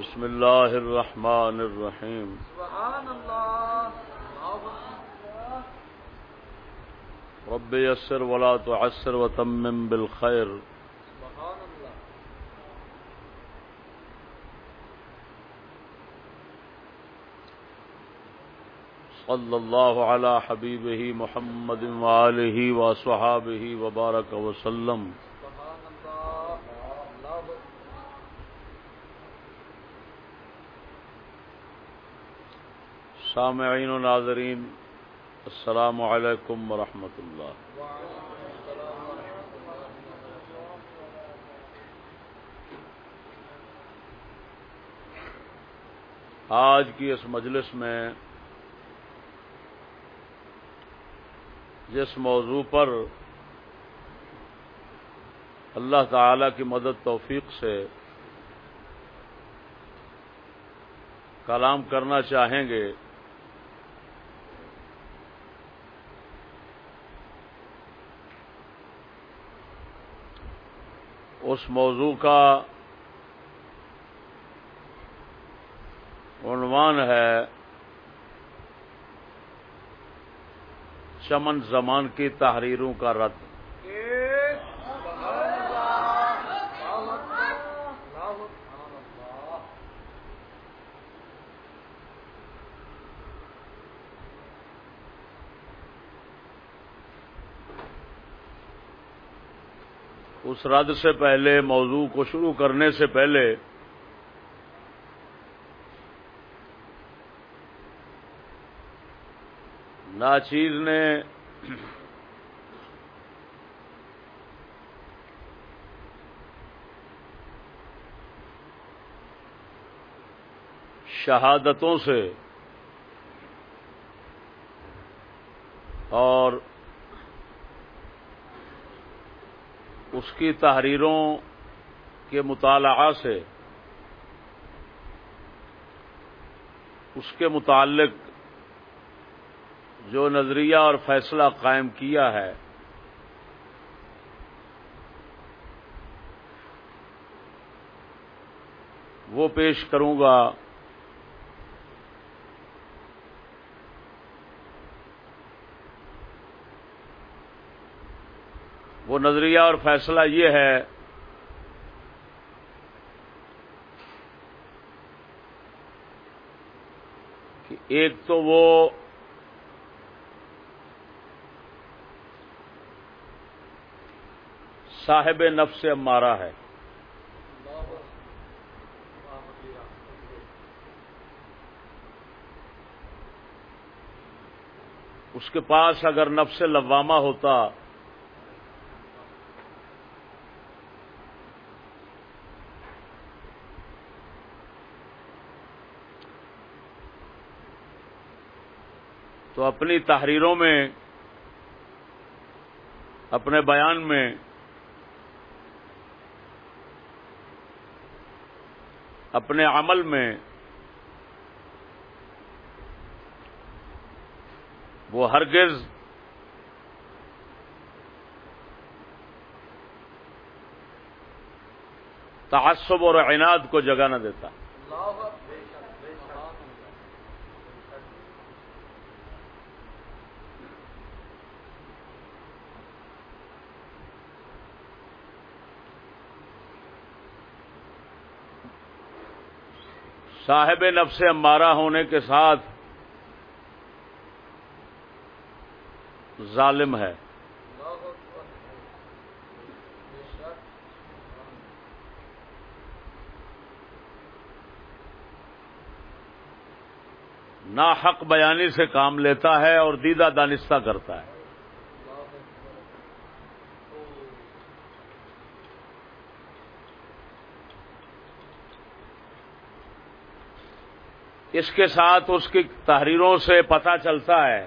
بسم الله الرحمن الرحيم سبحان الله رب يسر ولا تعسر وتمم بالخير سبحان الله صلى الله على حبيبه محمد وآله وصحابه وبارك وسلم۔ سامعین و ناظرین، السلام علیکم ورحمۃ اللہ۔ آج کی اس مجلس میں جس موضوع پر اللہ تعالی کی مدد توفیق سے کلام کرنا چاہیں گے اس موضوع کا عنوان ہے چمن زمان کی تحریروں کا رد۔ اس رد سے پہلے، موضوع کو شروع کرنے سے پہلے، ناچیر نے شہادتوں سے اور اس کی تحریروں کے مطالعہ سے، اس کے متعلق جو نظریہ اور فیصلہ قائم کیا ہے، وہ پیش کروں گا وہ نظریہ اور فیصلہ یہ ہے کہ ایک تو وہ صاحب نفس امارہ ہے۔ اس کے پاس اگر نفس لوامہ ہوتا تو اپنی تحریروں میں، اپنے بیان میں، اپنے عمل میں وہ ہرگز تعصب اور عناد کو جگہ نہ دیتا۔ صاحب نفس امارہ ہونے کے ساتھ ظالم ہے۔ الله اكبر بشك نا حق بیانی سے کام لیتا ہے اور دیدہ دانستہ کرتا ہے۔ اس کے ساتھ اس کی تحریروں سے پتہ چلتا ہے۔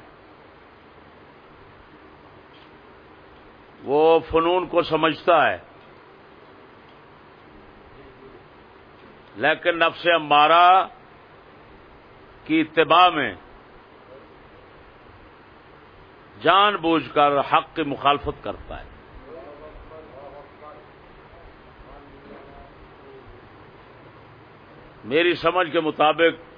وہ فنون کو سمجھتا ہے۔ لیکن نفس امارہ کی اتباع میں جان بوجھ کر حق کی مخالفت کرتا ہے۔ میری سمجھ کے مطابق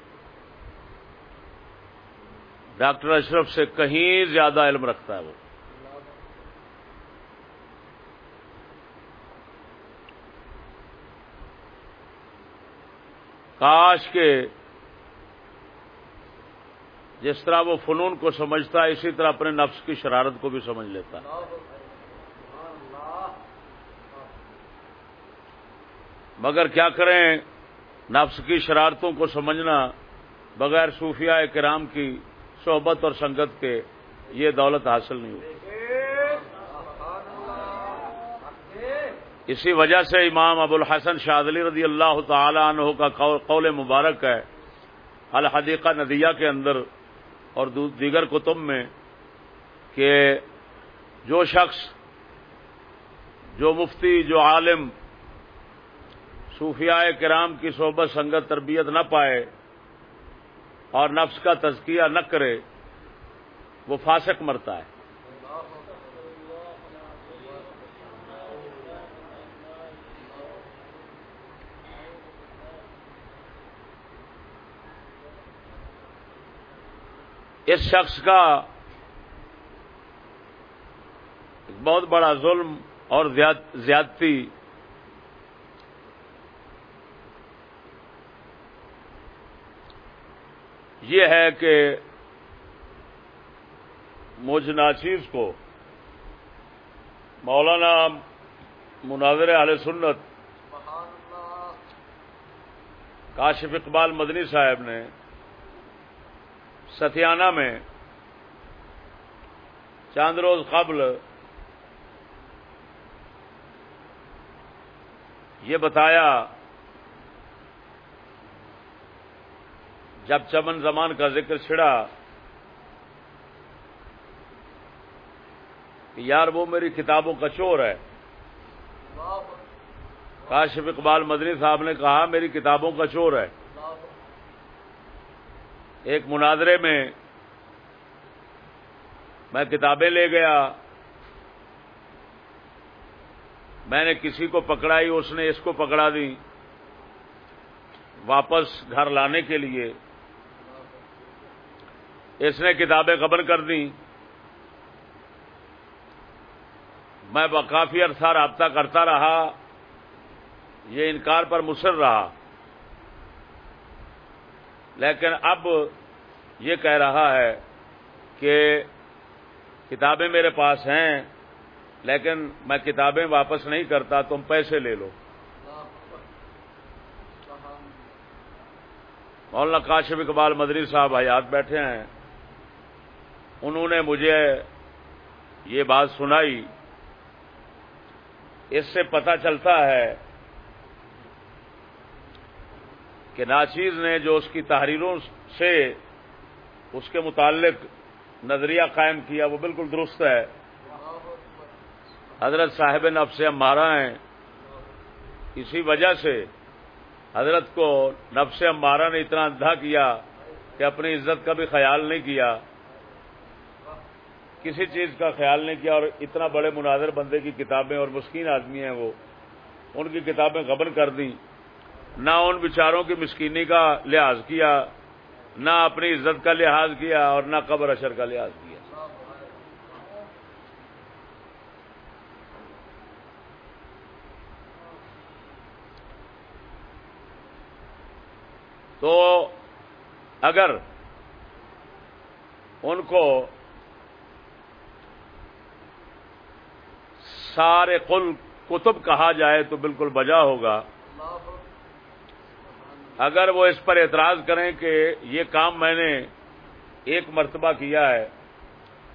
ڈاکٹر اشرف سے کہیں زیادہ علم رکھتا ہے وہ۔ کاش کے جس طرح وہ فنون کو سمجھتا ہے، اسی طرح اپنے نفس کی شرارت کو بھی سمجھ لیتا ہے۔ مگر کیا کریں، نفس کی شرارتوں کو سمجھنا بغیر صوفیاء کرام کی صحبت اور سنگت کے یہ دولت حاصل نہیں ہوتی۔ اسی وجہ سے امام ابو الحسن شاذلی رضی اللہ تعالی عنہ کا قول مبارک ہے، الحدیقہ ندیہ کے اندر اور دیگر کتب میں کہ جو شخص، جو مفتی، جو عالم صوفیاء کرام کی صحبت، سنگت، تربیت نہ پائے اور نفس کا تزکیہ نہ کرے، وہ فاسق مرتا ہے۔ اس شخص کا بہت بڑا ظلم اور زیادتی یہ ہے کہ مجھ ناچیز کو مولانا مناظر علیہ سنت کاشف اقبال مدنی صاحب نے ستیانہ میں چاند روز قبل یہ بتایا جب چمن زمان کا ذکر چھڑا کہ یار وہ میری کتابوں کا چور ہے۔ کاشف اقبال مدنی صاحب نے کہا میری کتابوں کا چور ہے۔ ایک مناظرے میں میں کتابیں لے گیا۔ میں نے کسی کو پکڑائی، اس نے اس کو پکڑا دی۔ واپس گھر لانے کے لیے اس نے کتابیں قبل کر دیں۔ میں کافی عرصہ رابطہ کرتا رہا۔ یہ انکار پر مصر رہا۔ لیکن اب یہ کہہ رہا ہے کہ کتابیں میرے پاس ہیں، لیکن میں کتابیں واپس نہیں کرتا، تم پیسے لے لو۔ مولانا کاشف اقبال مدری صاحب حیات بیٹھے ہیں۔ انہوں نے مجھے یہ بات سنائی، اس سے پتہ چلتا ہے کہ ناچیز نے جو اس کی تحریروں سے اس کے متعلق نظریہ قائم کیا، وہ بالکل درست ہے۔ حضرت صاحب نفس امارہ ہیں۔ اسی وجہ سے حضرت کو نفس امارہ نے اتنا اندھا کیا کہ اپنی عزت کا بھی خیال نہیں کیا۔ کسی چیز کا خیال نہیں کیا اور اتنا بڑے مناظر بندے کی کتابیں اور مسکین آدمی ہیں وہ، ان کی کتابیں غبن کر دیں۔ نہ ان بچاروں کی مسکینی کا لحاظ کیا، نہ اپنی عزت کا لحاظ کیا اور نہ قبر اشر کا لحاظ کیا۔ تو اگر ان کو سارے قل کتب کہا جائے تو بالکل بجا ہوگا۔ اگر وہ اس پر اعتراض کریں کہ یہ کام میں نے ایک مرتبہ کیا ہے،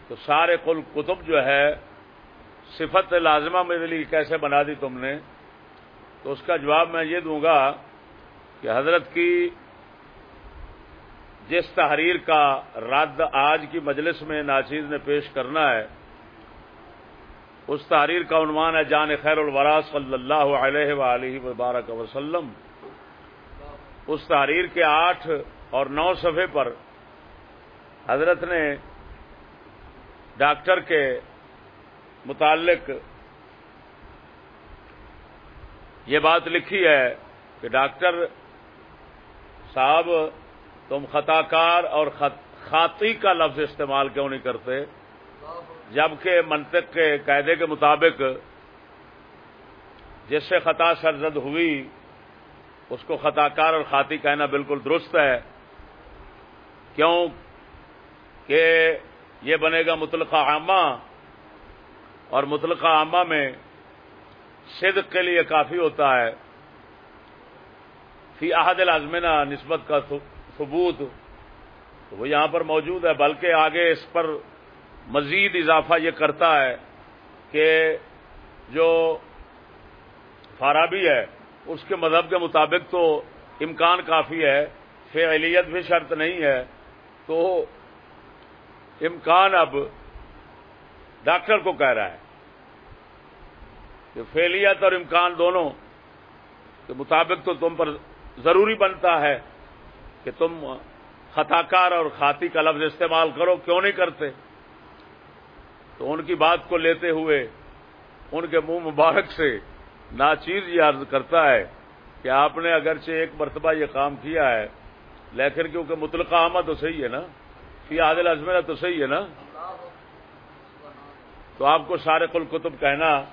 تو سارے کل کتب جو ہے، صفت لازمہ میرے لیے کیسے بنا دی تم نے؟ تو اس کا جواب میں یہ دوں گا کہ حضرت کی جس تحریر کا رد آج کی مجلس میں ناچیز نے پیش کرنا ہے اس تحریر کا عنوان ہے جان خیر الورا صلی اللہ علیہ وآلہ وبارک وسلم۔ اس تحریر کے آٹھ اور نو صفحے پر حضرت نے ڈاکٹر کے متعلق یہ بات لکھی ہے کہ ڈاکٹر صاحب تم خطا کار اور خاطی کا لفظ استعمال کیوں نہیں کرتے؟ جبکہ منطق کے قاعدے کے مطابق جس سے خطا سرزد ہوئی، اس کو خطا کار اور خاطی کہنا بالکل درست ہے۔ کیوں کہ یہ بنے گا مطلقہ عامہ اور مطلقہ عامہ میں صدق کے لیے کافی ہوتا ہے۔ فی احد الازمنہ نسبت کا ثبوت تو وہ یہاں پر موجود ہے، بلکہ آگے اس پر مزید اضافہ یہ کرتا ہے کہ جو فارابی ہے، اس کے مذہب کے مطابق تو امکان کافی ہے، فعلیت بھی شرط نہیں ہے، تو امکان اب ڈاکٹر کو کہہ رہا ہے کہ فیلیت اور امکان دونوں کے مطابق تو تم پر ضروری بنتا ہے کہ تم خطا کار اور خاطی کا لفظ استعمال کرو، کیوں نہیں کرتے؟ تو ان کی بات کو لیتے ہوئے ان کے منہ مبارک سے ناچیز یہ عرض کرتا ہے کہ آپ نے اگرچہ ایک مرتبہ یہ کام کیا ہے، لیکن کیونکہ مطلقہ آمد تو صحیح ہے نا؟ فی عادل ازمینہ تو صحیح ہے نا؟ تو آپ کو سارے کل کتب کہنا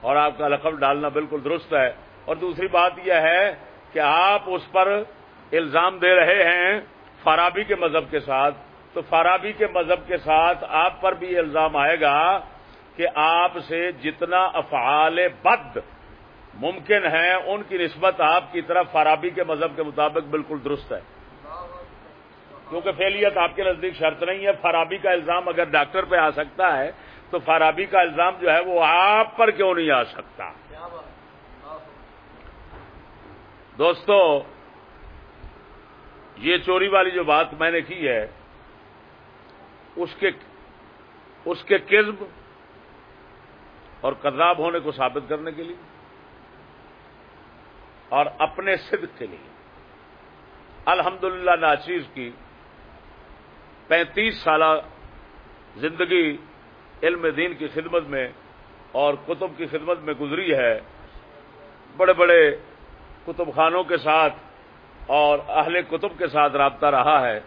اور آپ کا لقب ڈالنا بالکل درست ہے۔ اور دوسری بات یہ ہے کہ آپ اس پر الزام دے رہے ہیں فارابی کے مذہب کے ساتھ۔ تو فارابی کے مذہب کے ساتھ آپ پر بھی الزام آئے گا کہ آپ سے جتنا افعال بد ممکن ہے ان کی نسبت آپ کی طرف فارابی کے مذہب کے مطابق بالکل درست ہے۔ کیونکہ فیلیت آپ کے نزدیک شرط نہیں ہے، فارابی کا الزام اگر ڈاکٹر پہ آ سکتا ہے تو فارابی کا الزام جو ہے وہ آپ پر کیوں نہیں آ سکتا؟ دوستو، یہ چوری والی جو بات میں نے کی ہے اس کے اس کے قزب اور کذاب ہونے کو ثابت کرنے کے لیے اور اپنے صدق کے لیے۔ الحمدللہ للہ ناچیز کی پینتیس سالہ زندگی علم دین کی خدمت میں اور کتب کی خدمت میں گزری ہے۔ بڑے بڑے کتب خانوں کے ساتھ اور اہل کتب کے ساتھ رابطہ رہا ہے۔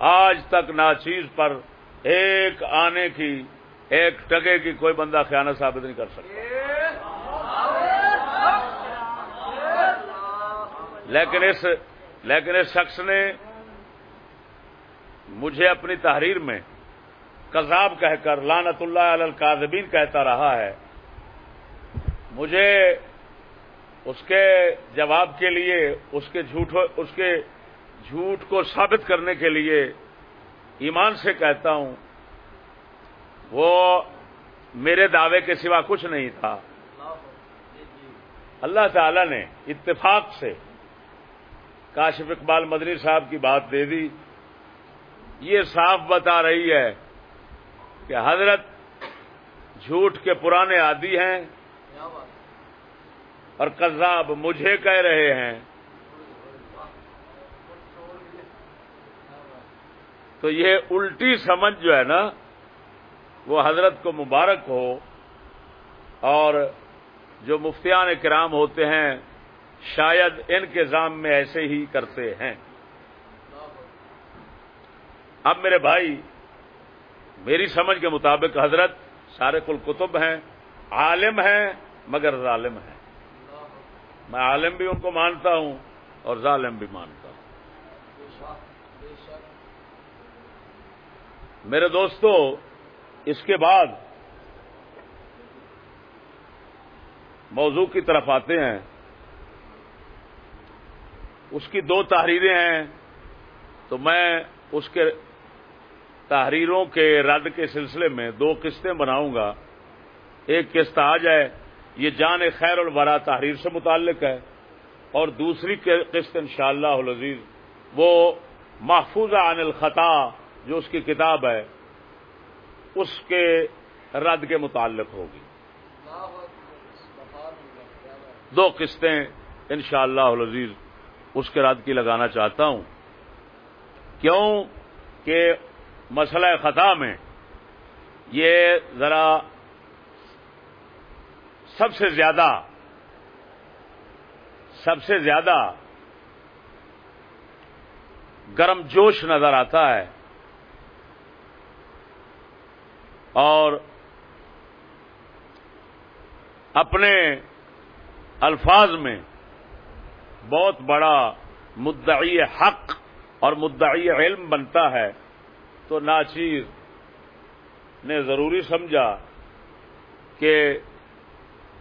آج تک ناچیز پر ایک آنے کی، ایک ٹگے کی کوئی بندہ خیانت ثابت نہیں کر سکتا۔ لیکن اس لیکن اس شخص نے مجھے اپنی تحریر میں کذاب کہہ کر لانت اللہ علی القاذبین کہتا رہا ہے، مجھے اس کے جواب کے لیے، اس کے جھوٹ اس کے جھوٹ کو ثابت کرنے کے لیے ایمان سے کہتا ہوں، وہ میرے دعوے کے سوا کچھ نہیں تھا۔ اللہ تعالی نے اتفاق سے کاشف اقبال مدنی صاحب کی بات دے دی۔ یہ صاف بتا رہی ہے کہ حضرت جھوٹ کے پرانے عادی ہیں اور قذاب مجھے کہہ رہے ہیں۔ تو یہ الٹی سمجھ جو ہے نا، وہ حضرت کو مبارک ہو اور جو مفتیان کرام ہوتے ہیں، شاید ان کے ذام میں ایسے ہی کرتے ہیں۔ اب میرے بھائی، میری سمجھ کے مطابق حضرت سارے کل کتب ہیں، عالم ہیں، مگر ظالم ہیں۔ میں عالم بھی ان کو مانتا ہوں اور ظالم بھی مانتا ہوں۔ میرے دوستو، اس کے بعد موضوع کی طرف آتے ہیں۔ اس کی دو تحریریں ہیں۔ تو میں اس کے تحریروں کے رد کے سلسلے میں دو قسطیں بناؤں گا۔ ایک قسط آ جائے، یہ جان خیر الورا تحریر سے متعلق ہے۔ اور دوسری قسط ان شاء اللہ وہ محفوظ عن الخطا جو اس کی کتاب ہے، اس کے رد کے متعلق ہوگی۔ دو قسطیں ان شاء اللہ عزیز اس کے رد کی لگانا چاہتا ہوں۔ کیوں کہ مسئلہ خطا میں یہ ذرا سب سے زیادہ، سب سے زیادہ گرم جوش نظر آتا ہے۔ اور اپنے الفاظ میں بہت بڑا مدعی حق اور مدعی علم بنتا ہے تو ناچیر نے ضروری سمجھا کہ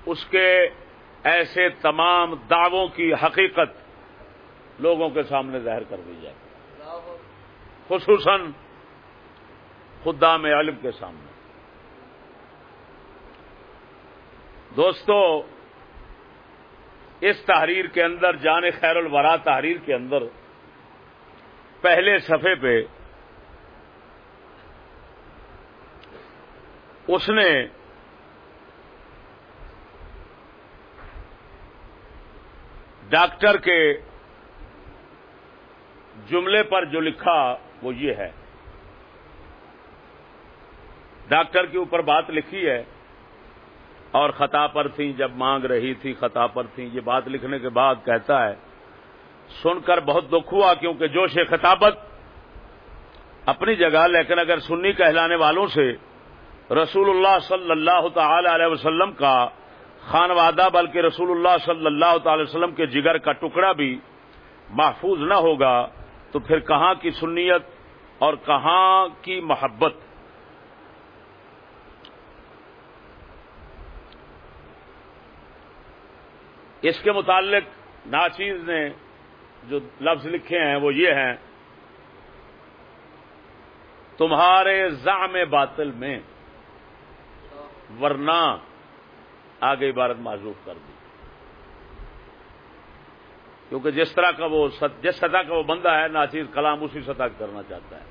اس کے ایسے تمام دعووں کی حقیقت لوگوں کے سامنے ظاہر کر دی جائے خصوصاً خدام علم کے سامنے۔ دوستو، اس تحریر کے اندر، جان خیر الورا تحریر کے اندر، پہلے صفحے پہ اس نے ڈاکٹر کے جملے پر جو لکھا، وہ یہ ہے۔ ڈاکٹر کے اوپر بات لکھی ہے۔ اور خطا پر تھی، جب مانگ رہی تھی، خطا پر تھی۔ یہ بات لکھنے کے بعد کہتا ہے، سن کر بہت دکھ ہوا، کیونکہ جوش خطابت اپنی جگہ، لیکن اگر سنی کہلانے والوں سے رسول اللہ صلی اللہ تعالی علیہ وسلم کا خانوادہ، بلکہ رسول اللہ صلی اللہ تعالی وسلم کے جگر کا ٹکڑا بھی محفوظ نہ ہوگا، تو پھر کہاں کی سنیت اور کہاں کی محبت؟ اس کے متعلق ناچیز نے جو لفظ لکھے ہیں وہ یہ ہیں، تمہارے زعم باطل میں ورنہ آگے عبارت معذوف کر دی۔ کیونکہ جس طرح کا وہ جس سطح کا وہ بندہ ہے، ناچیز کلام اسی سطح کرنا چاہتا ہے۔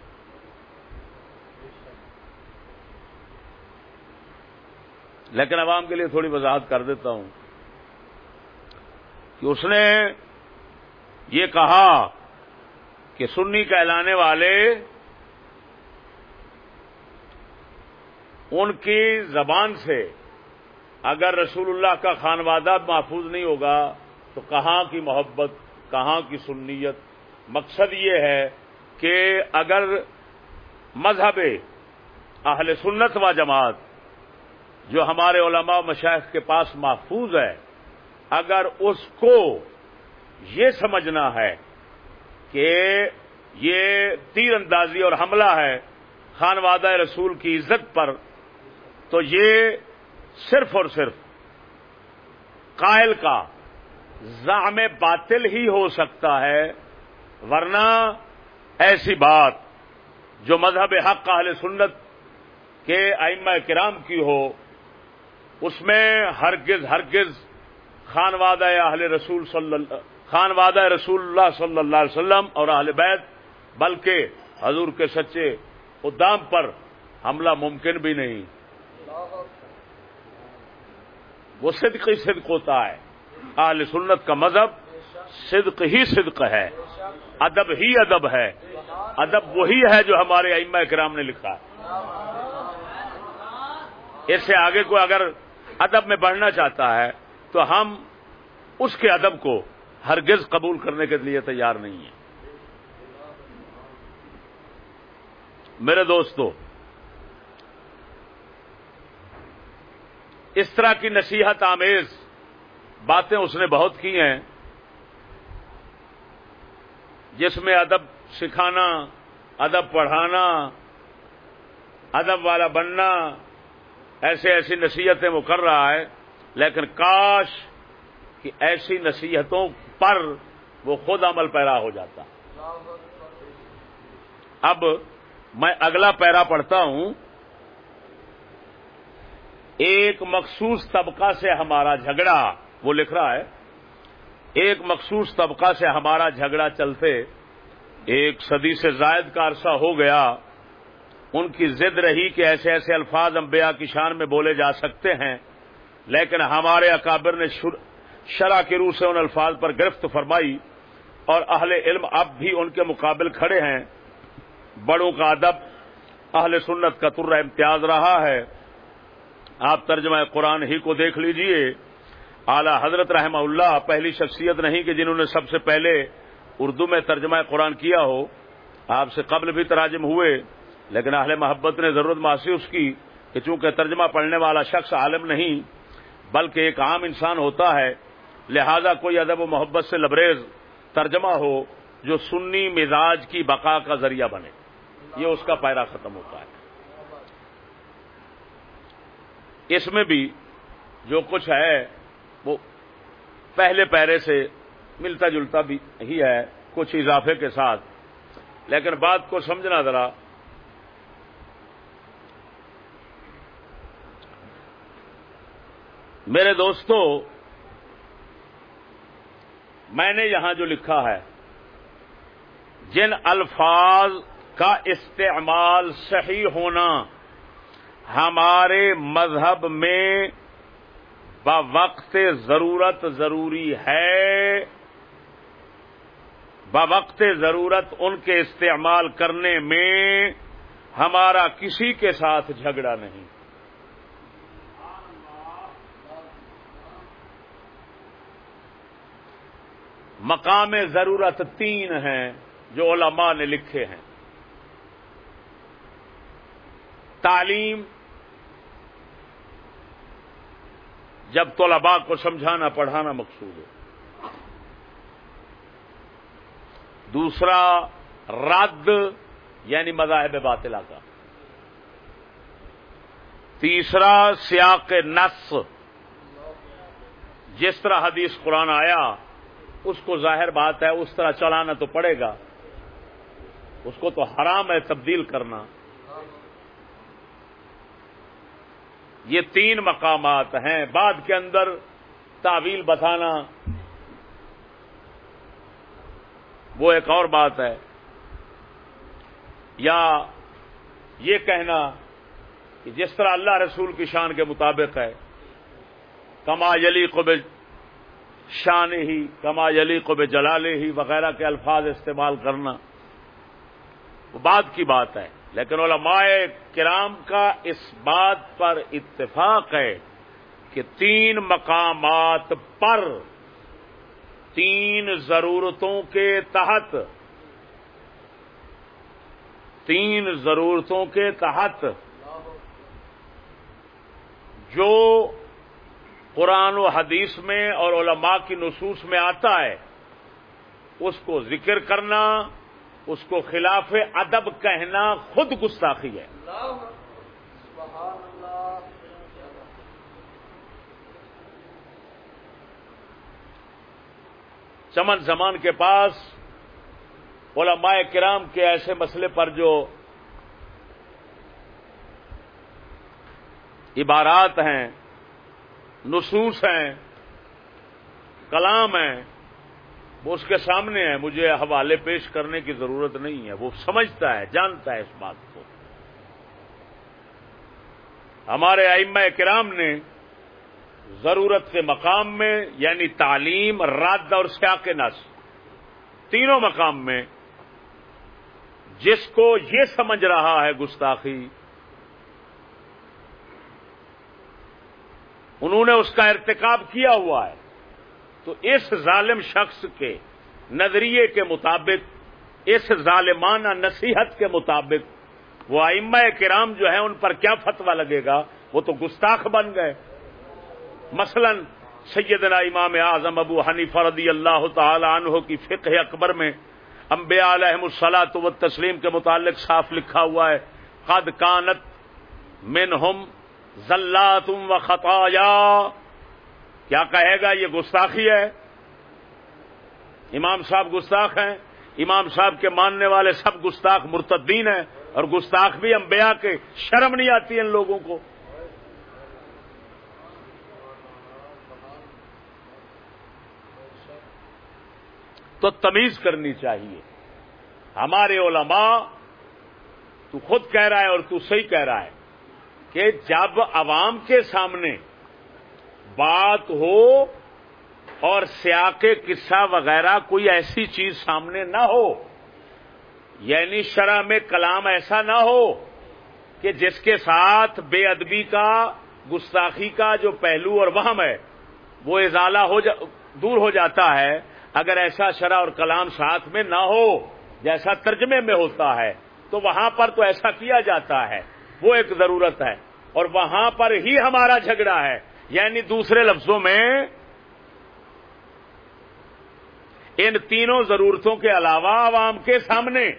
لیکن عوام کے لیے تھوڑی وضاحت کر دیتا ہوں۔ کہ اس نے یہ کہا کہ سنی کہلانے والے ان کی زبان سے اگر رسول اللہ کا خانوادہ محفوظ نہیں ہوگا تو کہاں کی محبت، کہاں کی سنیت؟ مقصد یہ ہے کہ اگر مذہب اہل سنت و جماعت جو ہمارے علماء و مشائق کے پاس محفوظ ہے اگر اس کو یہ سمجھنا ہے کہ یہ تیر اندازی اور حملہ ہے خانوادہ رسول کی عزت پر، تو یہ صرف اور صرف قائل کا زعم باطل ہی ہو سکتا ہے، ورنہ ایسی بات جو مذہب حق اہل سنت کے ائمہ کرام کی ہو، اس میں ہرگز ہرگز خانوادہ اہل رسول صلی اللہ رسول اللہ صلی اللہ علیہ وسلم اور اہل بیت، بلکہ حضور کے سچے ادام پر حملہ ممکن بھی نہیں۔ وہ صدق ہی صدق ہوتا ہے۔ اہل سنت کا مذہب صدق ہی صدق ہے۔ ادب ہی ادب ہے۔ ادب وہی ہے جو ہمارے ائمہ کرام نے لکھا۔ ہے اس سے آگے کوئی اگر ادب میں بڑھنا چاہتا ہے تو ہم اس کے ادب کو ہرگز قبول کرنے کے لیے تیار نہیں ہیں۔ میرے دوستو، اس طرح کی نصیحت آمیز باتیں اس نے بہت کی ہیں، جس میں ادب سکھانا، ادب پڑھانا، ادب والا بننا، ایسے ایسی نصیحتیں وہ کر رہا ہے۔ لیکن کاش کہ ایسی نصیحتوں پر وہ خود عمل پیرا ہو جاتا۔ اب میں اگلا پیرا پڑھتا ہوں۔ ایک مخصوص طبقہ سے ہمارا جھگڑا، وہ لکھ رہا ہے۔ ایک مخصوص طبقہ سے ہمارا جھگڑا چلتے ایک صدی سے زائد کا عرصہ ہو گیا۔ ان کی ضد رہی کہ ایسے ایسے الفاظ انبیاء کی شان میں بولے جا سکتے ہیں۔ لیکن ہمارے اکابر نے شرح کے روح سے ان الفاظ پر گرفت فرمائی اور اہل علم اب بھی ان کے مقابل کھڑے ہیں۔ بڑوں کا ادب، اہل سنت کا تر امتیاز رہا ہے۔ آپ ترجمہ قرآن ہی کو دیکھ لیجیے۔ اعلی حضرت رحمہ اللہ پہلی شخصیت نہیں کہ جنہوں نے سب سے پہلے اردو میں ترجمہ قرآن کیا ہو۔ آپ سے قبل بھی تراجم ہوئے، لیکن اہل محبت نے ضرورت محسوس کی کہ چونکہ ترجمہ پڑھنے والا شخص عالم نہیں بلکہ ایک عام انسان ہوتا ہے، لہذا کوئی ادب و محبت سے لبریز ترجمہ ہو جو سنی مزاج کی بقا کا ذریعہ بنے۔ یہ اس کا پیرا ختم ہوتا ہے۔ اس میں بھی جو کچھ ہے، وہ پہلے پیرے سے ملتا جلتا بھی ہی ہے، کچھ اضافے کے ساتھ۔ لیکن بات کو سمجھنا ذرا میرے دوستو، میں نے یہاں جو لکھا ہے، جن الفاظ کا استعمال صحیح ہونا ہمارے مذہب میں وقت ضرورت ضروری ہے وقت ضرورت ان کے استعمال کرنے میں ہمارا کسی کے ساتھ جھگڑا نہیں۔ مقام ضرورت تین ہیں جو علماء نے لکھے ہیں۔ تعلیم، جب طلباء کو سمجھانا، پڑھانا مقصود ہے۔ دوسرا، رد یعنی مذاہب باطلا کا۔ تیسرا، سیاق نس جس طرح حدیث قرآن آیا اس کو ظاہر بات ہے، اس طرح چلانا تو پڑے گا۔ اس کو تو حرام ہے تبدیل کرنا۔ یہ تین مقامات ہیں۔ بعد کے اندر تعویل بتانا۔ وہ ایک اور بات ہے۔ یا یہ کہنا کہ جس طرح اللہ رسول کی شان کے مطابق ہے، کما یلی کو شان ہی، کما یلی کو جلالے ہی، وغیرہ کے الفاظ استعمال کرنا۔ وہ بات کی بات ہے، لیکن علماء کرام کا اس بات پر اتفاق ہے کہ تین مقامات پر تین ضرورتوں کے تحت، تین ضرورتوں کے تحت جو قرآن و حدیث میں اور علماء کی نصوص میں آتا ہے، اس کو ذکر کرنا، اس کو خلاف ادب کہنا خود گستاخی ہے۔ چمن زمان کے پاس علماء کرام کے ایسے مسئلے پر جو عبارات ہیں نصوص ہیں، کلام ہیں، وہ اس کے سامنے ہے مجھے حوالے پیش کرنے کی ضرورت نہیں ہے، وہ سمجھتا ہے، جانتا ہے اس بات کو۔ ہمارے ائمہ کرام نے ضرورت کے مقام میں یعنی تعلیم، رد اور سیاق نس تینوں مقام میں، جس کو یہ سمجھ رہا ہے گستاخی انہوں نے اس کا ارتکاب کیا ہوا ہے۔ تو اس ظالم شخص کے نظریے کے مطابق، اس ظالمانہ نصیحت کے مطابق، وہ ائمہ کرام جو ہیں، ان پر کیا فتوا لگے گا؟ وہ تو گستاخ بن گئے۔ مثلا سیدنا امام اعظم ابو حنیفہ رضی اللہ تعالی عنہ کی فقہ اکبر میں انبیاء علیہم السلاۃ و تسلیم کے متعلق صاف لکھا ہوا ہے، قد کانت منہم ذلاتم و خطایا۔ کیا کہے گا؟ یہ گستاخی ہے۔ امام صاحب گستاخ ہیں۔ امام صاحب کے ماننے والے سب گستاخ مرتدین ہیں۔ اور گستاخ بھی انبیاء کے شرم نہیں آتی ان لوگوں کو۔ تو تمیز کرنی چاہیے۔ ہمارے علماء، تو خود کہہ رہا ہے اور تو صحیح کہہ رہا ہے۔ کہ جب عوام کے سامنے بات ہو اور سیاق قصہ وغیرہ کوئی ایسی چیز سامنے نہ ہو یعنی شرح میں کلام ایسا نہ ہو کہ جس کے ساتھ بے ادبی کا، گستاخی کا جو پہلو اور وہم ہے، وہ ازالہ ہو جا، دور ہو جاتا ہے، اگر ایسا شرح اور کلام ساتھ میں نہ ہو، جیسا ترجمے میں ہوتا ہے، تو وہاں پر تو ایسا کیا جاتا ہے۔ وہ ایک ضرورت ہے۔ اور وہاں پر ہی ہمارا جھگڑا ہے۔ یعنی دوسرے لفظوں میں ان تینوں ضرورتوں کے علاوہ عوام کے سامنے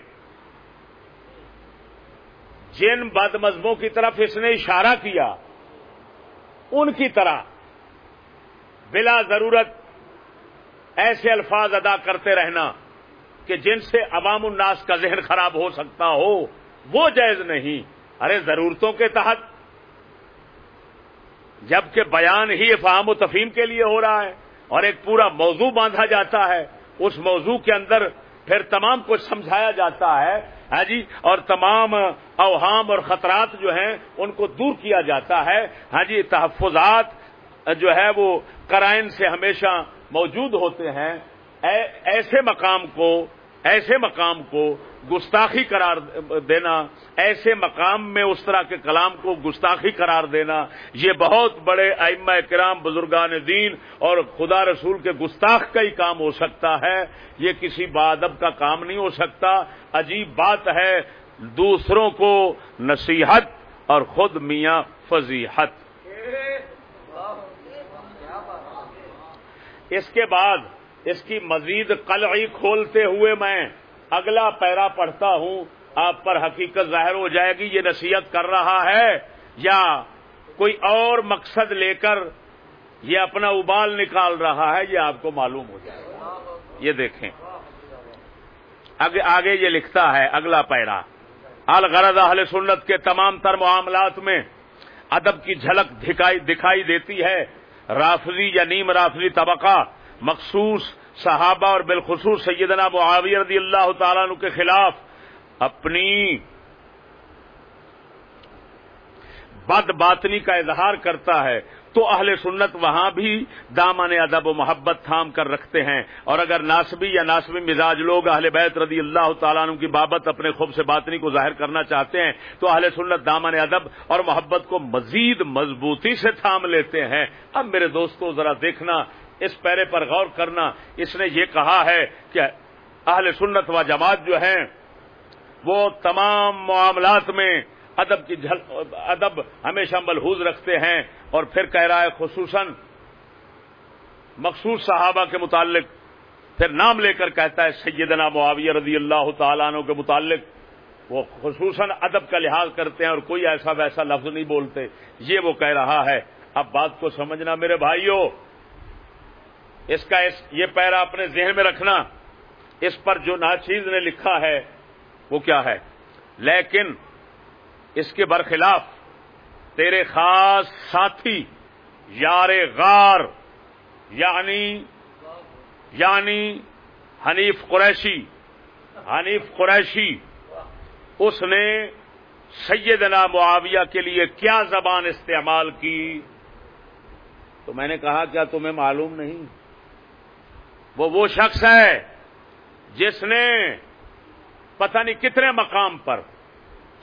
جن بد مذہبوں کی طرف اس نے اشارہ کیا، ان کی طرح بلا ضرورت ایسے الفاظ ادا کرتے رہنا کہ جن سے عوام الناس کا ذہن خراب ہو سکتا ہو، وہ جائز نہیں۔ ارے ضرورتوں کے تحت جبکہ بیان ہی افہام و تفہیم کے لیے ہو رہا ہے اور ایک پورا موضوع باندھا جاتا ہے، اس موضوع کے اندر پھر تمام کچھ سمجھایا جاتا ہے ہاں جی؟ اور تمام اوہام اور خطرات جو ہیں، ان کو دور کیا جاتا ہے۔ ہاں جی؟ تحفظات جو ہے، وہ کرائن سے ہمیشہ موجود ہوتے ہیں۔ ایسے مقام کو، ایسے مقام کو گستاخی قرار دینا، ایسے مقام میں اس طرح کے کلام کو گستاخی قرار دینا، یہ بہت بڑے ائمہ کرام، بزرگان دین اور خدا رسول کے گستاخ کا ہی کام ہو سکتا ہے۔ یہ کسی بادب کا کام نہیں ہو سکتا۔ عجیب بات ہے، دوسروں کو نصیحت اور خود میاں فضیحت۔ اس کے بعد اس کی مزید قلعی کھولتے ہوئے میں اگلا پیرا پڑھتا ہوں، آپ پر حقیقت ظاہر ہو جائے گی، یہ نصیحت کر رہا ہے، یا کوئی اور مقصد لے کر یہ اپنا ابال نکال رہا ہے، یہ آپ کو معلوم ہو جائے گا۔ یہ دیکھیں۔ آگے یہ لکھتا ہے، اگلا پیرا۔ الغرض اہل سنت کے تمام تر معاملات میں ادب کی جھلک دکھائی دیتی ہے۔ رافضی یا نیم رافضی طبقہ مخصوص صحابہ اور بالخصوص سیدنا معاویہ رضی اللہ تعالیٰ عنہ کے خلاف اپنی بد باطنی کا اظہار کرتا ہے، تو اہل سنت وہاں بھی دامن ادب و محبت تھام کر رکھتے ہیں۔ اور اگر ناسبی یا ناسبی مزاج لوگ اہل بیت رضی اللہ تعالیٰ عنہ کی بابت اپنے خوب سے باطنی کو ظاہر کرنا چاہتے ہیں، تو اہل سنت دامن ادب اور محبت کو مزید مضبوطی سے تھام لیتے ہیں۔ اب میرے دوستوں ذرا دیکھنا اس پیرے پر غور کرنا۔ اس نے یہ کہا ہے کہ اہل سنت و جماعت جو ہیں، وہ تمام معاملات میں ادب کی جھل، ادب ہمیشہ ملحوظ رکھتے ہیں اور پھر کہہ رہا ہے، خصوصاً مخصوص صحابہ کے متعلق۔ پھر نام لے کر کہتا ہے، سیدنا معاویہ رضی اللہ تعالیٰ عنہ کے متعلق۔ وہ خصوصاً ادب کا لحاظ کرتے ہیں اور کوئی ایسا ویسا لفظ نہیں بولتے۔ یہ وہ کہہ رہا ہے۔ اب بات کو سمجھنا میرے بھائیوں اس کا اس یہ پیرا اپنے ذہن میں رکھنا، اس پر جو ناچیز نے لکھا ہے، وہ کیا ہے؟ لیکن اس کے برخلاف تیرے خاص ساتھی یار غار یعنی یعنی حنیف قریشی حنیف قریشی، اس نے سیدنا معاویہ کے لیے کیا زبان استعمال کی؟ تو میں نے کہا، کیا تمہیں معلوم نہیں؟ وہ وہ شخص ہے جس نے پتہ نہیں کتنے مقام پر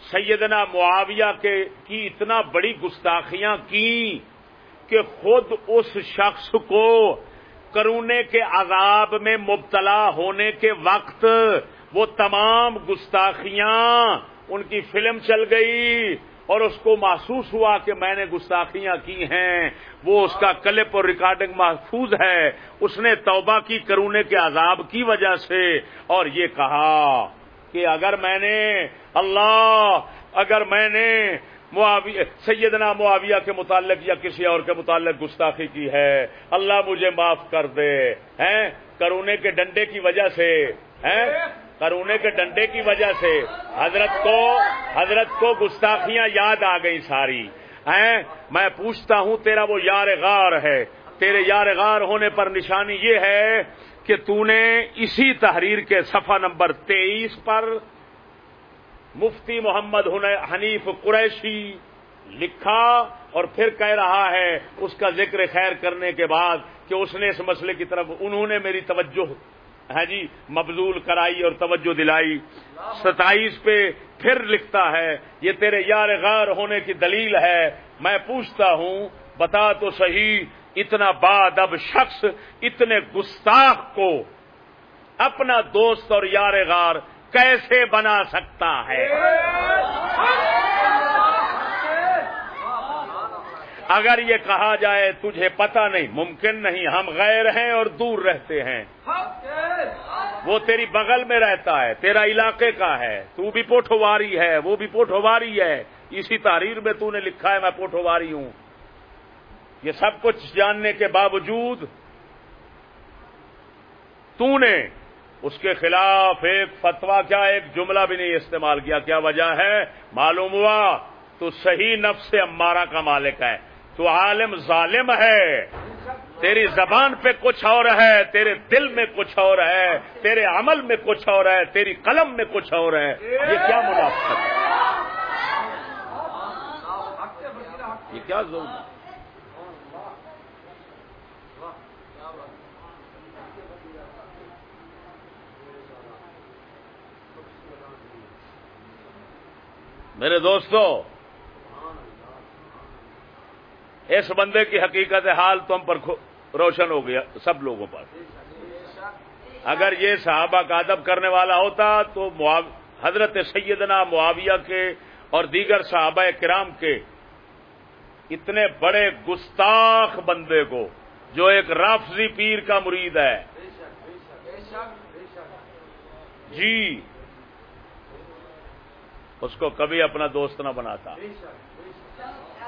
سیدنا معاویہ کے کی اتنا بڑی گستاخیاں کی کہ خود اس شخص کو کرونے کے عذاب میں مبتلا ہونے کے وقت وہ تمام گستاخیاں ان کی فلم چل گئی اور اس کو محسوس ہوا کہ میں نے گستاخیاں کی ہیں۔ وہ اس کا کلپ اور ریکارڈنگ محفوظ ہے۔ اس نے توبہ کی کرونے کے عذاب کی وجہ سے اور یہ کہا کہ اگر میں نے اللہ، اگر میں نے معاویہ سیدنا معاویہ کے متعلق یا کسی اور کے متعلق گستاخی کی ہے، اللہ مجھے معاف کر دے۔ ہیں؟ کرونے کے ڈنڈے کی وجہ سے۔ ہیں؟ کرونے کے ڈنڈے کی وجہ سے حضرت کو حضرت کو گستاخیاں یاد آ گئی ساری۔ ہیں، میں پوچھتا ہوں تیرا وہ یار غار ہے۔ تیرے یار غار ہونے پر نشانی یہ ہے کہ تو نے اسی تحریر کے صفحہ نمبر تیئیس پر مفتی محمد حنیف قریشی لکھا اور پھر کہہ رہا ہے، اس کا ذکر خیر کرنے کے بعد کہ اس نے اس مسئلے کی طرف، انہوں نے میری توجہ ہے جی مبزول کرائی اور توجہ دلائی۔ ستائیس پہ پھر لکھتا ہے، یہ تیرے یار غار ہونے کی دلیل ہے۔ میں پوچھتا ہوں، بتا تو صحیح، اتنا باد اب شخص اتنے گستاخ کو اپنا دوست اور یار غار کیسے بنا سکتا ہے؟ اگر یہ کہا جائے تجھے پتہ نہیں، ممکن نہیں، ہم غیر ہیں اور دور رہتے ہیں۔ وہ تیری بغل میں رہتا ہے، تیرا علاقے کا ہے۔ تو بھی پوٹھواری ہے، وہ بھی پوٹھواری ہے۔ اسی تحریر میں تو نے لکھا ہے، میں پوٹھواری ہوں۔ یہ سب کچھ جاننے کے باوجود تو نے اس کے خلاف ایک فتوا کیا ایک جملہ بھی نہیں استعمال کیا۔ کیا وجہ ہے؟ معلوم ہوا تو صحیح نفس سے امارہ کا مالک ہے۔ تو عالم ظالم ہے۔ تیری زبان پہ کچھ اور ہے، تیرے دل میں کچھ اور ہے، تیرے عمل میں کچھ اور ہے، تیری قلم میں کچھ اور ہے۔ یہ کیا منافقت ہے؟ یہ کیا ظلم ہے؟ میرے دوستو اس بندے کی حقیقت حال تم پر روشن ہو گیا، سب لوگوں پر۔ اگر یہ صحابہ کا ادب کرنے والا ہوتا تو حضرت سیدنا معاویہ کے اور دیگر صحابہ کرام کے اتنے بڑے گستاخ بندے کو جو ایک رافضی پیر کا مرید ہے۔ جی اس کو کبھی اپنا دوست نہ بناتا۔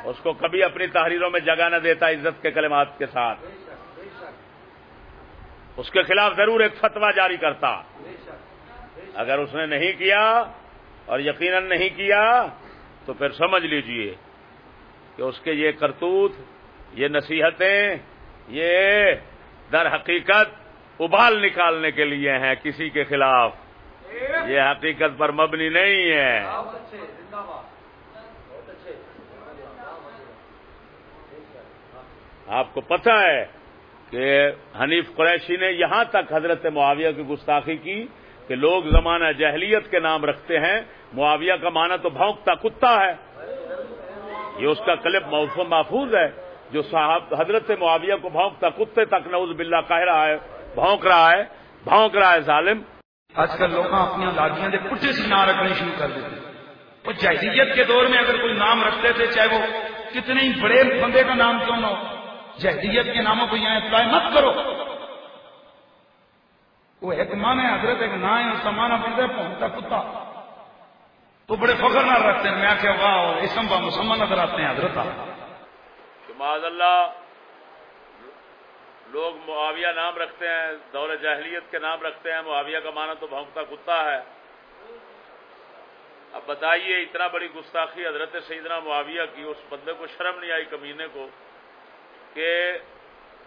اس کو کبھی اپنی تحریروں میں جگہ نہ دیتا عزت کے کلمات کے ساتھ۔ اس کے خلاف ضرور ایک فتوا جاری کرتا۔ اگر اس نے نہیں کیا اور یقیناً نہیں کیا تو پھر سمجھ لیجیے کہ اس کے یہ کرتوت یہ نصیحتیں یہ در حقیقت ابال نکالنے کے لیے ہیں کسی کے خلاف۔ یہ حقیقت پر مبنی نہیں ہے۔ آپ کو پتہ ہے کہ حنیف قریشی نے یہاں تک حضرت معاویہ کی گستاخی کی کہ لوگ زمانہ جہلیت کے نام رکھتے ہیں۔ معاویہ کا معنی تو بھونکتا کتا ہے۔ یہ اس کا کلب محفوظ ہے۔ جو صاحب حضرت معاویہ کو بھونکتا کتے تک نوز باللہ کہہ رہا ہے، بھونک رہا ہے، بھونک رہا ہے ظالم۔ آج کل لوگ اپنی دادیاں دے سے نام رکھنے شروع کر دیتے وہ جہلیت کے دور میں اگر کوئی نام رکھتے تھے، چاہے وہ کتنے ہی بڑے بندے کا نام کیوں نہ ہو جہلیت کے ناموں کو یہاں اپلائی مت کرو۔ وہ ایک مان ہے، حضرت ایک نام ہے اس ہے، پہنچتا کتا۔ تو بڑے فخر نہ رکھتے ہیں۔ میں کیا واہ اسم با مسلمان نظر آتے ہیں، حضرت معاذ اللہ لوگ معاویہ نام رکھتے ہیں، دور جاہلیت کے نام رکھتے ہیں۔ معاویہ کا معنی تو بھونکتا کتا ہے۔ اب بتائیے، اتنا بڑی گستاخی حضرت سیدنا معاویہ کی، اس بندے کو شرم نہیں آئی کمینے کو؟ کہ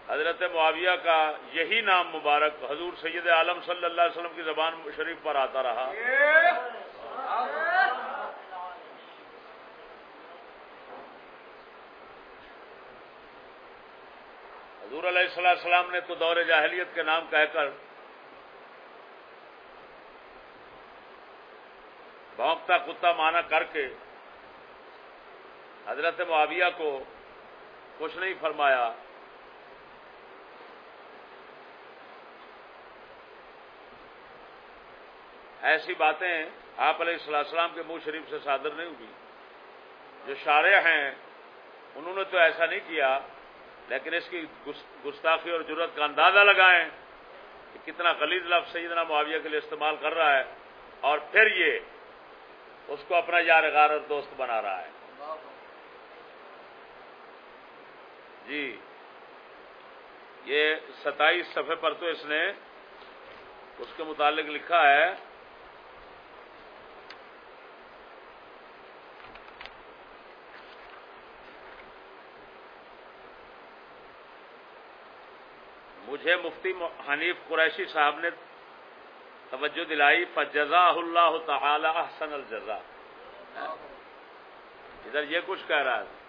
حضرت معاویہ کا یہی نام مبارک حضور سید عالم صلی اللہ علیہ وسلم کی زبان شریف پر آتا رہا۔ حضور علیہ السلام السلام نے تو دور جاہلیت کے نام کہہ کر بھونکتا کتا مانا کر کے حضرت معاویہ کو کچھ نہیں فرمایا۔ ایسی باتیں آپ علیہ السلام کے منہ شریف سے صادر نہیں ہوئی۔ جو شارع ہیں، انہوں نے تو ایسا نہیں کیا، لیکن اس کی گستاخی اور جرت کا اندازہ لگائیں کہ کتنا غلیظ لفظ سیدنا معاویہ کے لیے استعمال کر رہا ہے اور پھر یہ اس کو اپنا یار غار دوست بنا رہا ہے۔ جی۔ یہ ستائیس صفحے پر تو اس نے اس کے متعلق لکھا ہے۔ مجھے مفتی حنیف قریشی صاحب نے توجہ دلائی فجزا اللہ تعالی احسن الجزا ہاں؟ ادھر یہ کچھ کہہ رہا ہے۔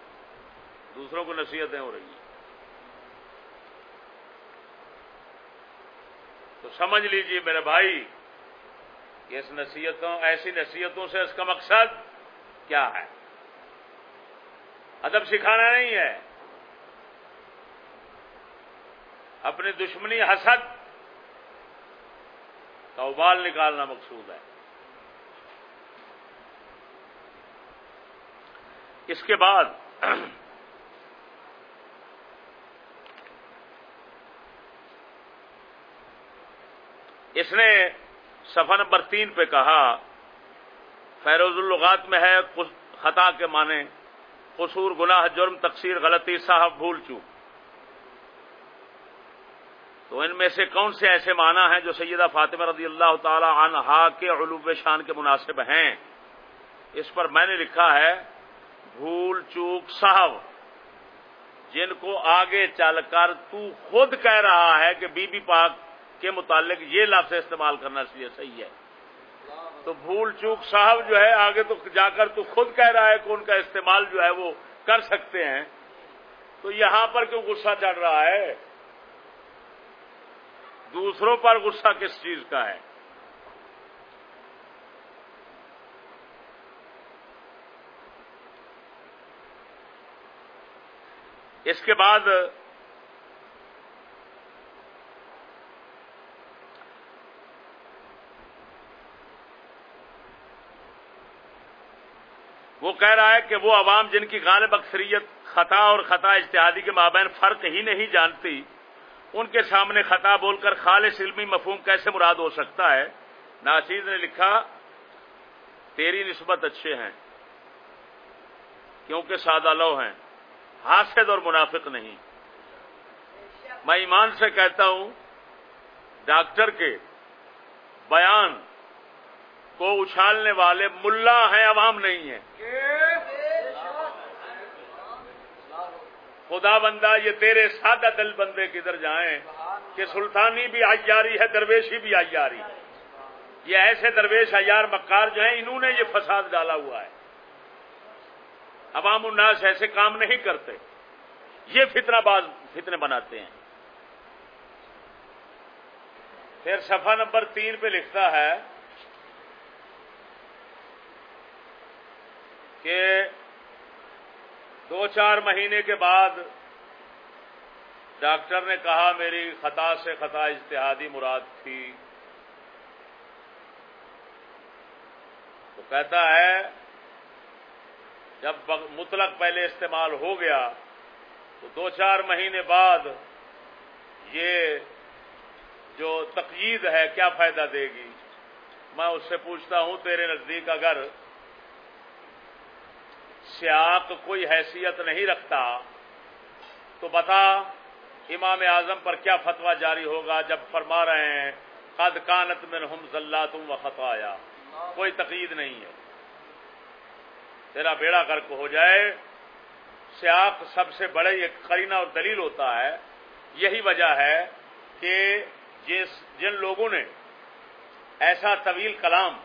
دوسروں کو نصیحتیں ہو رہی ہیں۔ تو سمجھ لیجیے میرے بھائی کہ اس نصیحتوں، ایسی نصیحتوں سے اس کا مقصد کیا ہے؟ ادب سکھانا نہیں ہے۔ اپنی دشمنی، حسد، کا ابال نکالنا مقصود ہے۔ اس کے بعد اس نے صفحہ نمبر تین پہ کہا، فیروز اللغات میں ہے خطا کے معنی، قصور، گناہ، جرم تقسیر غلطی، صاحب بھول چوک۔ تو ان میں سے کون سے ایسے معنی ہیں جو سیدہ فاطمہ رضی اللہ تعالی عنہا کے علوب شان کے مناسب ہیں؟ اس پر میں نے لکھا ہے، بھول چوک صاحب، جن کو آگے چل کر تو خود کہہ رہا ہے کہ بی بی پاک کے متعلق یہ لفظ استعمال کرنا چاہیے صحیح ہے۔ تو بھول چوک صاحب جو ہے، آگے تو جا کر تو خود کہہ رہا ہے کہ ان کا استعمال جو ہے وہ کر سکتے ہیں۔ تو یہاں پر کیوں غصہ چڑھ رہا ہے؟ دوسروں پر غصہ کس چیز کا ہے؟ اس کے بعد کہہ رہا ہے کہ وہ عوام جن کی غالب اکثریت خطا اور خطا اجتہادی کے مابین فرق ہی نہیں جانتی، ان کے سامنے خطا بول کر خالص علمی مفہوم کیسے مراد ہو سکتا ہے؟ ناچیز نے لکھا، تیری نسبت اچھے ہیں، کیونکہ سادہ لو ہیں، حاسد اور منافق نہیں۔ میں ایمان سے کہتا ہوں، ڈاکٹر کے بیان کو اچھالنے والے ملا ہیں، عوام نہیں ہیں۔ خدا بندہ، یہ تیرے سادہ دل بندے کدھر جائیں؟ کہ سلطانی بھی آئی ہے، درویشی بھی آئی یہ ایسے درویش ایار مکار جو ہیں، انہوں نے یہ فساد ڈالا ہوا ہے۔ عوام الناس ایسے کام نہیں کرتے۔ یہ فتنہ باز فتنے بناتے ہیں۔ پھر صفحہ نمبر تین پہ لکھتا ہے کہ دو چار مہینے کے بعد ڈاکٹر نے کہا میری خطا سے خطا اجتہادی مراد تھی۔ تو کہتا ہے، جب مطلق پہلے استعمال ہو گیا، تو دو چار مہینے بعد یہ جو تقید ہے، کیا فائدہ دے گی؟ میں اس سے پوچھتا ہوں، تیرے نزدیک اگر سیاق کوئی حیثیت نہیں رکھتا تو بتا امام اعظم پر کیا فتوا جاری ہوگا جب فرما رہے ہیں، قد کانت میں ہم تم و خطایا کوئی تقید نہیں ہے۔ تیرا بیڑا گرک ہو جائے۔ سیاق سب سے بڑے ایک قرینہ اور دلیل ہوتا ہے۔ یہی وجہ ہے کہ جس، جن لوگوں نے ایسا طویل کلام،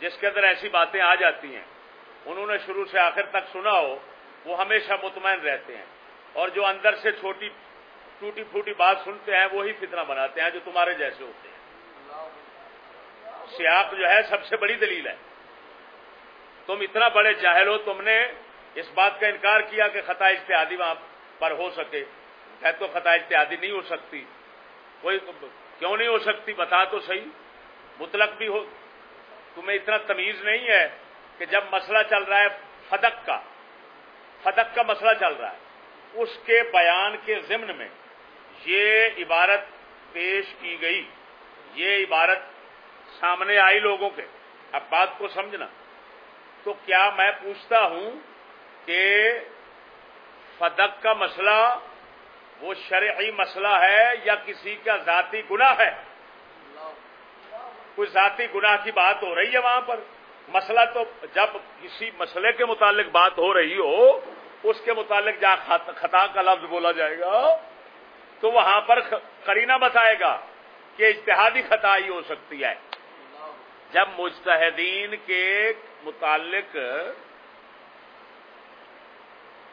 جس کے اندر ایسی باتیں آ جاتی ہیں انہوں نے شروع سے آخر تک سنا ہو، وہ ہمیشہ مطمئن رہتے ہیں۔ اور جو اندر سے چھوٹی ٹوٹی پھوٹی بات سنتے ہیں، وہی فتنہ بناتے ہیں جو تمہارے جیسے ہوتے ہیں۔ سیاق جو ہے، سب سے بڑی دلیل ہے۔ تم اتنا بڑے جاہل ہو، تم نے اس بات کا انکار کیا کہ خطا اشتہادی وہاں پر ہو سکے۔ ہے تو خطا اشتہادی نہیں ہو سکتی۔ کوئی کیوں نہیں ہو سکتی؟ بتا تو صحیح۔ مطلق بھی ہو۔ تمہیں اتنا تمیز نہیں ہے کہ جب مسئلہ چل رہا ہے فدق کا فدق کا مسئلہ چل رہا ہے، اس کے بیان کے ضمن میں یہ عبارت پیش کی گئی۔ یہ عبارت سامنے آئی لوگوں کے۔ اب بات کو سمجھنا۔ تو کیا میں پوچھتا ہوں کہ فدق کا مسئلہ وہ شرعی مسئلہ ہے یا کسی کا ذاتی گناہ ہے؟ کوئی ذاتی گناہ کی بات ہو رہی ہے وہاں پر؟ مسئلہ تو جب کسی مسئلے کے متعلق بات ہو رہی ہو، اس کے متعلق جا خطا کا لفظ بولا جائے گا، تو وہاں پر کرینہ بتائے گا کہ اجتہادی خطا ہی ہو سکتی ہے۔ جب مجتہدین کے متعلق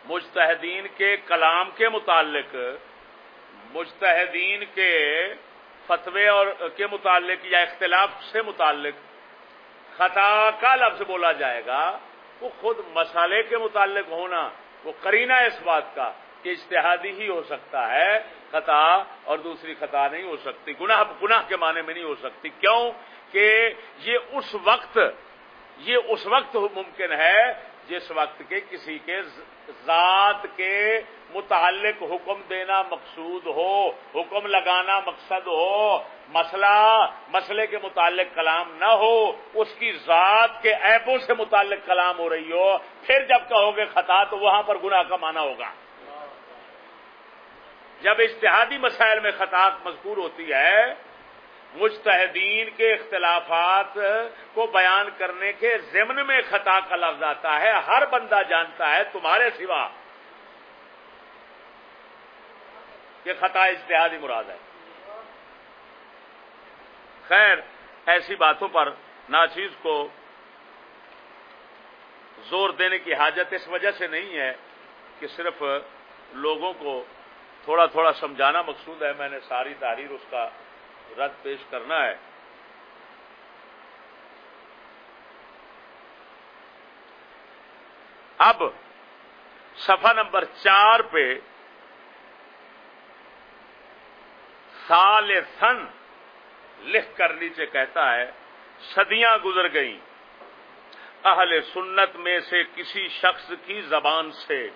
مجتہدین کے کلام کے متعلق مجتہدین کے فتوے اور کے متعلق یا اختلاف سے متعلق خطا کا لفظ بولا جائے گا، وہ خود مسالے کے متعلق ہونا، وہ کرینہ اس بات کا کہ اشتہادی ہی ہو سکتا ہے، خطا اور دوسری خطا نہیں ہو سکتی، گناہ گناہ کے معنی میں نہیں ہو سکتی، کیوں؟ کہ یہ اس وقت، یہ اس وقت ممکن ہے جس وقت کے کسی کے ذات کے متعلق حکم دینا مقصود ہو، حکم لگانا مقصد ہو مسئلہ، مسئلے کے متعلق کلام نہ ہو، اس کی ذات کے ایپوں سے متعلق کلام ہو رہی ہو، پھر جب کہو گے خطا تو وہاں پر گناہ کا مانا ہوگا۔ جب اشتہادی مسائل میں خطا مذکور ہوتی ہے، مجتہدین کے اختلافات کو بیان کرنے کے ضمن میں خطا کا لفظ آتا ہے، ہر بندہ جانتا ہے تمہارے سوا کہ خطا اشتہادی مراد ہے۔ خیر، ایسی باتوں پر ناچیز کو زور دینے کی حاجت اس وجہ سے نہیں ہے کہ صرف لوگوں کو تھوڑا تھوڑا سمجھانا مقصود ہے، میں نے ساری تحریر اس کا رد پیش کرنا ہے۔ اب صفحہ نمبر چار پہ سال سن لکھ کر نیچے کہتا ہے، صدیاں گزر گئیں۔ اہل سنت میں سے کسی شخص کی زبان سے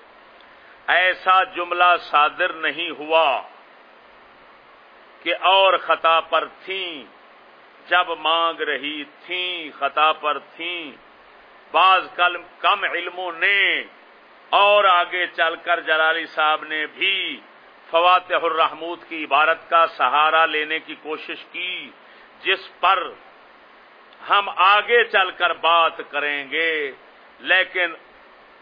ایسا جملہ صادر نہیں ہوا کہ اور خطا پر تھیں، جب مانگ رہی تھیں، خطا پر تھیں۔ بعض کم علموں نے اور آگے چل کر جلالی صاحب نے بھی فواتح الرحمود کی عبارت کا سہارا لینے کی کوشش کی، جس پر ہم آگے چل کر بات کریں گے، لیکن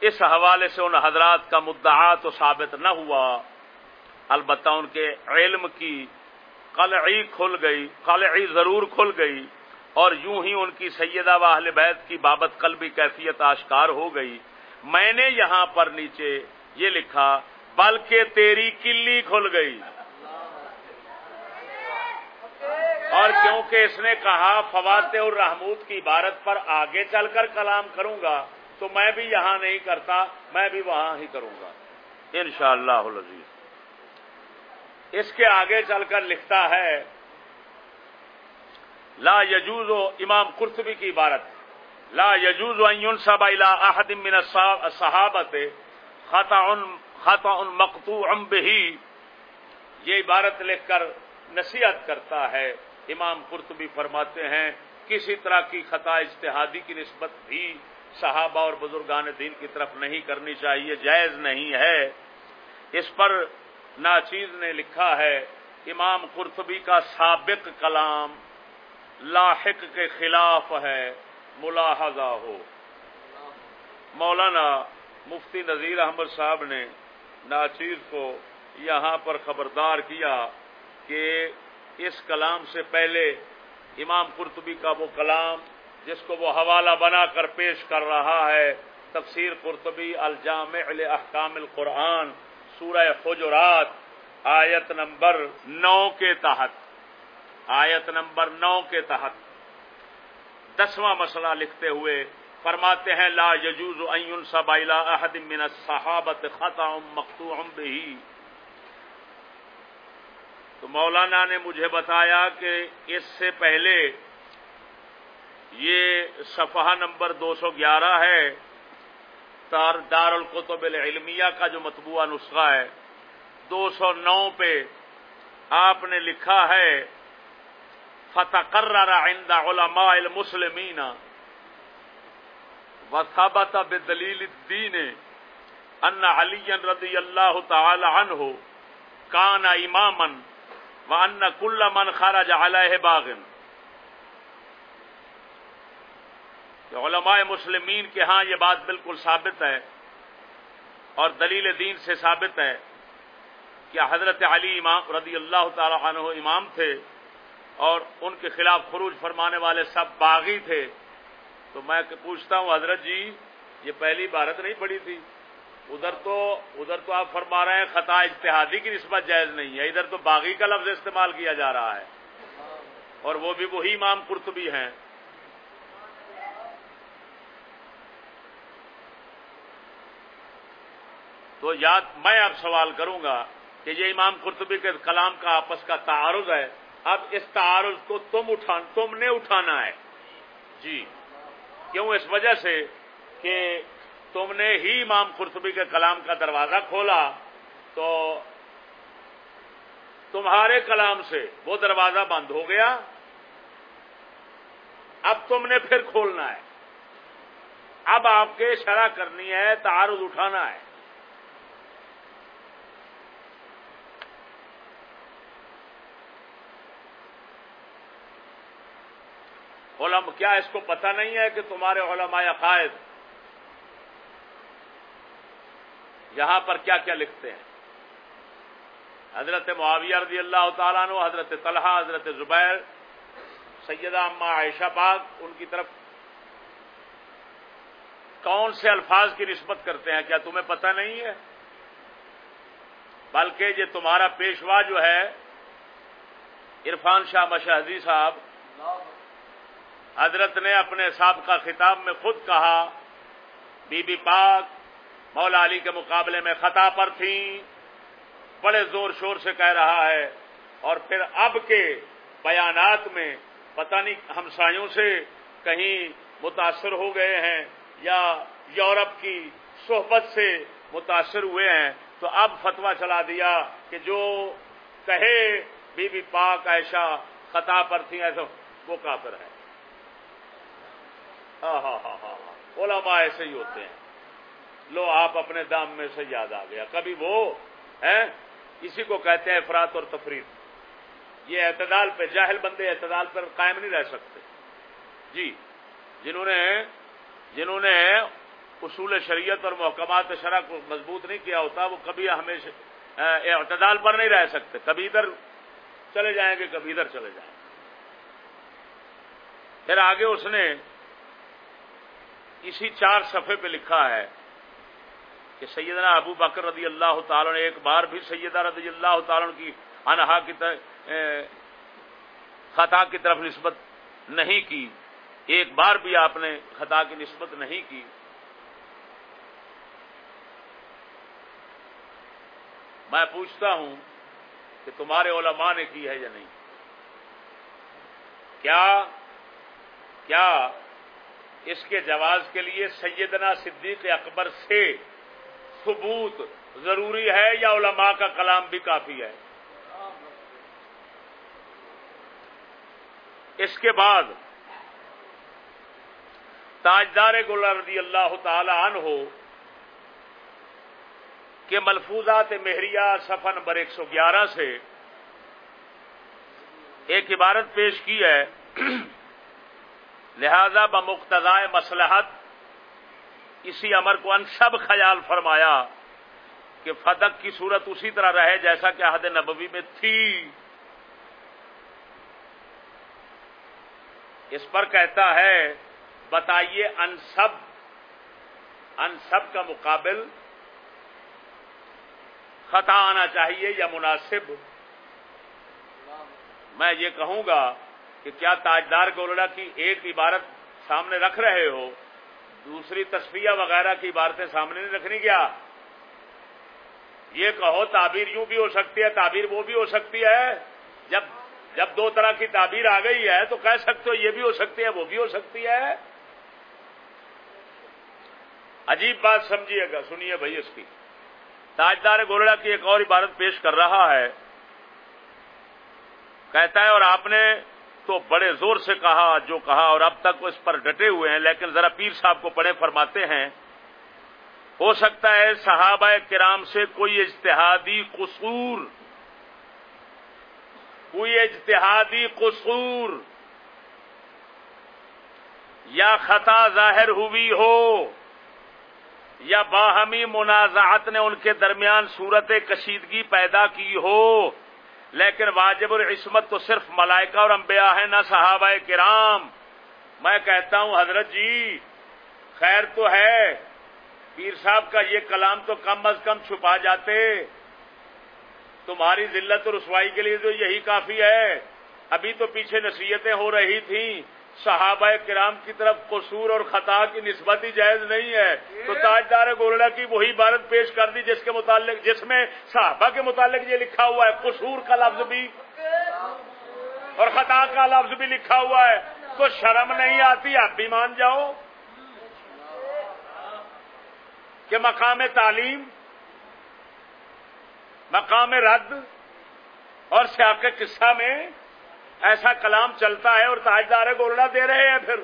اس حوالے سے ان حضرات کا مدعا تو ثابت نہ ہوا۔ البتہ ان کے علم کی قلعی کھل گئی، قلعی ضرور کھل گئی، اور یوں ہی ان کی سیدہ و اہل بیت کی بابت قلبی کیفیت آشکار ہو گئی۔ میں نے یہاں پر نیچے یہ لکھا بلکہ تیری کلی کھل گئی۔ اور کیونکہ اس نے کہا فوات اور رحمود کی عبارت پر آگے چل کر کلام کروں گا، تو میں بھی یہاں نہیں کرتا، میں بھی وہاں ہی کروں گا۔ ان شاء اللہ اس کے آگے چل کر لکھتا ہے، لا یجوز و امام قرطبی کی عبارت، لا یجوز سب احد من صحابت خطا خطا مقتوع به۔ یہ عبارت لکھ کر نصیحت کرتا ہے۔ امام قرطبی فرماتے ہیں، کسی طرح کی خطا اجتہادی کی نسبت بھی صحابہ اور بزرگان دین کی طرف نہیں کرنی چاہیے، جائز نہیں ہے۔ اس پر ناچیز نے لکھا ہے، امام قرطبی کا سابق کلام لاحق کے خلاف ہے، ملاحظہ ہو۔ مولانا مفتی نذیر احمد صاحب نے ناچیز کو یہاں پر خبردار کیا کہ اس کلام سے پہلے امام قرطبی کا وہ کلام جس کو وہ حوالہ بنا کر پیش کر رہا ہے، تفسیر قرطبی الجامع احکام القرآن، سورہ حجرات، آیت نمبر نو کے تحت۔ آیت نمبر نو کے تحت۔ دسواں مسئلہ لکھتے ہوئے فرماتے ہیں، لا یجوز این سبائلا احد من الصحابت خطا مقتوع به. تو مولانا نے مجھے بتایا کہ اس سے پہلے یہ صفحہ نمبر دو سو گیارہ ہے، تار دار القتب العلمیہ کا جو مطبوعہ نسخہ ہے، دو سو نو پہ آپ نے لکھا ہے، فتقرر عند علماء المسلمین وثبت بدلیل الدین ان علی رضی اللہ تعالی عنہ کان اماما وان کل من خرج علیہ باغن علماء مسلمین کے ہاں یہ بات بالکل ثابت ہے اور دلیل دین سے ثابت ہے کہ حضرت علی امام رضی اللہ تعالی عنہ امام تھے اور ان کے خلاف خروج فرمانے والے سب باغی تھے تو میں پوچھتا ہوں، حضرت جی یہ پہلی بھارت نہیں پڑی تھی؟ ادھر تو ادھر تو آپ فرما رہے ہیں، خطا اجتہادی کی نسبت جائز نہیں ہے، ادھر تو باغی کا لفظ استعمال کیا جا رہا ہے۔ اور وہ بھی وہی امام قرطبی ہیں۔ تو یاد میں اب سوال کروں گا کہ یہ امام قرطبی کے کلام کا آپس کا تعارض ہے۔ اب اس تعارض کو تم اٹھا، تم نے اٹھانا ہے۔ جی۔ کیوں اس وجہ سے کہ تم نے ہی امام قرطبی کے کلام کا دروازہ کھولا تو تمہارے کلام سے وہ دروازہ بند ہو گیا۔ اب تم نے پھر کھولنا ہے۔ اب آپ کے شرح کرنی ہے، تعارض اٹھانا ہے۔ علم کیا اس کو پتہ نہیں ہے کہ تمہارے علماء عقائد یہاں پر کیا کیا لکھتے ہیں؟ حضرت معاویہ رضی اللہ تعالیٰ عنہ، حضرت طلحہ، حضرت زبیر، سیدہ اما عائشہ پاک ان کی طرف کون سے الفاظ کی نسبت کرتے ہیں؟ کیا تمہیں پتہ نہیں ہے؟ بلکہ یہ تمہارا پیشوا جو ہے، عرفان شاہ مشہدی صاحب حضرت نے اپنے سابقہ خطاب میں خود کہا، بی بی پاک مولا علی کے مقابلے میں خطا پر تھیں، بڑے زور شور سے کہہ رہا ہے، اور پھر اب کے بیانات میں پتہ نہیں ہمسایوں سے کہیں متاثر ہو گئے ہیں یا یورپ کی صحبت سے متاثر ہوئے ہیں، تو اب فتوا چلا دیا کہ جو کہے بی بی پاک ایشا خطا پر تھی ایسا وہ کافر ہے۔ ہاں ہاں ہاں ہاں ہاں۔ علماء ایسے ہی ہوتے ہیں۔ لو، آپ اپنے دام میں سے یاد آ گیا۔ کبھی وہ ہے اسی کو کہتے ہیں افراد اور تفریح یہ اعتدال پہ، جاہل بندے اعتدال پر قائم نہیں رہ سکتے۔ جی جنہوں نے جنہوں نے اصول شریعت اور محکمات شرح کو مضبوط نہیں کیا ہوتا، وہ کبھی ہمیشہ اعتدال پر نہیں رہ سکتے۔ کبھی ادھر چلے جائیں گے، کبھی ادھر چلے جائیں گے۔ پھر آگے اس نے اسی چار صفحے پہ لکھا ہے کہ سیدنا ابو بکر رضی اللہ تعالیٰ نے ایک بار بھی سیدہ رضی اللہ تعالیٰ کی انہا کی خطا کی طرف نسبت نہیں کی۔ ایک بار بھی آپ نے خطا کی نسبت نہیں کی۔ میں پوچھتا ہوں کہ تمہارے علماء نے کی ہے یا نہیں؟ کیا کیا اس کے جواز کے لیے سیدنا صدیق اکبر سے ثبوت ضروری ہے یا علماء کا کلام بھی کافی ہے؟ اس کے بعد تاجدار گلا رضی اللہ تعالی عنہ ہو کہ ملفوظات مہریہ صفحہ نمبر ایک سو گیارہ سے ایک عبارت پیش کی ہے۔ لہذا بمقتضائے مسلحت اسی امر کو ان سب خیال فرمایا کہ فدق کی صورت اسی طرح رہے جیسا کہ عہد نبوی میں تھی۔ اس پر کہتا ہے، بتائیے انصب انصب کا مقابل خطا آنا چاہیے یا مناسب؟ میں یہ کہوں گا کہ کیا تاجدار گولڈا کی ایک عبارت سامنے رکھ رہے ہو؟ دوسری تصفیہ وغیرہ کی عبارتیں سامنے نہیں رکھنی کیا؟ یہ کہو تعبیر یوں بھی ہو سکتی ہے، تعبیر وہ بھی ہو سکتی ہے۔ جب جب دو طرح کی تعبیر آ گئی ہے تو کہہ سکتے ہو یہ بھی ہو سکتی ہے، وہ بھی ہو سکتی ہے۔ عجیب بات سمجھیے گا، سنیے بھائی اس کی۔ تاجدار گولڑا کی ایک اور عبارت پیش کر رہا ہے۔ کہتا ہے اور آپ نے تو بڑے زور سے کہا، جو کہا، اور اب تک وہ اس پر ڈٹے ہوئے ہیں، لیکن ذرا پیر صاحب کو پڑھے فرماتے ہیں۔ ہو سکتا ہے صحابہ کرام سے کوئی اجتہادی قصور، کوئی اجتہادی قصور یا خطا ظاہر ہوئی ہو یا باہمی منازعت نے ان کے درمیان صورت کشیدگی پیدا کی ہو۔ لیکن واجب العصمت تو صرف ملائکہ اور انبیاء ہیں، نہ صحابہ کرام۔ میں کہتا ہوں، حضرت جی خیر تو ہے، پیر صاحب کا یہ کلام تو کم از کم چھپا جاتے۔ تمہاری ذلت اور رسوائی کے لیے تو یہی کافی ہے۔ ابھی تو پیچھے نصیحتیں ہو رہی تھیں۔ صحابہ کرام کی طرف قصور اور خطا کی نسبت ہی جائز نہیں ہے۔ تو تاجدار گولڈا کی وہی عبارت پیش کر دی جس کے متعلق جس میں صحابہ کے متعلق یہ لکھا ہوا ہے، قصور کا لفظ بھی۔ اور خطا کا لفظ بھی لکھا ہوا ہے۔ تو شرم نہیں آتی، آپ بھی مان جاؤ۔ کہ مقام تعلیم، مقام رد اور سیاق قصہ میں ایسا کلام چلتا ہے اور تاجدار گولڈا دے رہے ہیں پھر۔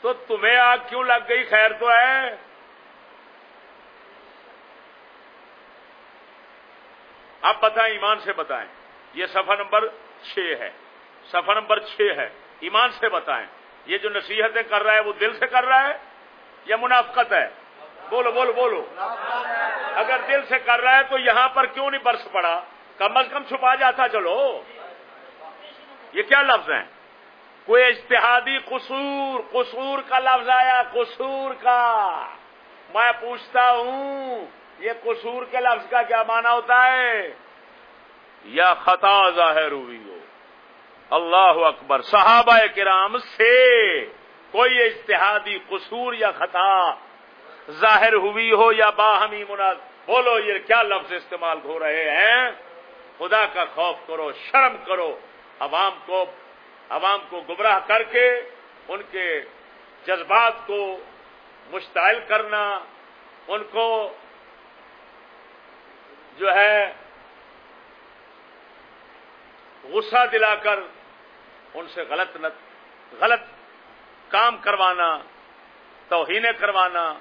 تو تمہیں آگ کیوں لگ گئی؟ خیر تو ہے۔ اب بتائیں، ایمان سے بتائیں۔ یہ صفحہ نمبر چھ ہے۔ صفحہ نمبر چھ ہے۔ ایمان سے بتائیں۔ یہ جو نصیحتیں کر رہا ہے، وہ دل سے کر رہا ہے یا منافقت ہے؟ بولو بولو بولو۔ اگر دل سے کر رہا ہے تو یہاں پر کیوں نہیں برس پڑا؟ کم از کم چھپا جاتا چلو۔ یہ کیا لفظ ہیں؟ کوئی اجتہادی قصور قصور کا لفظ آیا، قصور کا۔ میں پوچھتا ہوں، یہ قصور کے لفظ کا کیا معنی ہوتا ہے؟ یا خطا ظاہر ہوئی ہو۔ اللہ اکبر۔ صحابہ کرام سے کوئی اجتہادی قصور یا خطا ظاہر ہوئی ہو یا باہمی مناد بولو یہ کیا لفظ استعمال ہو رہے ہیں؟ خدا کا خوف کرو، شرم کرو، عوام کو عوام کو گمراہ کر کے، ان کے جذبات کو مشتعل کرنا، ان کو جو ہے غصہ دلا کر ان سے غلط غلط کام کروانا توہینیں کروانا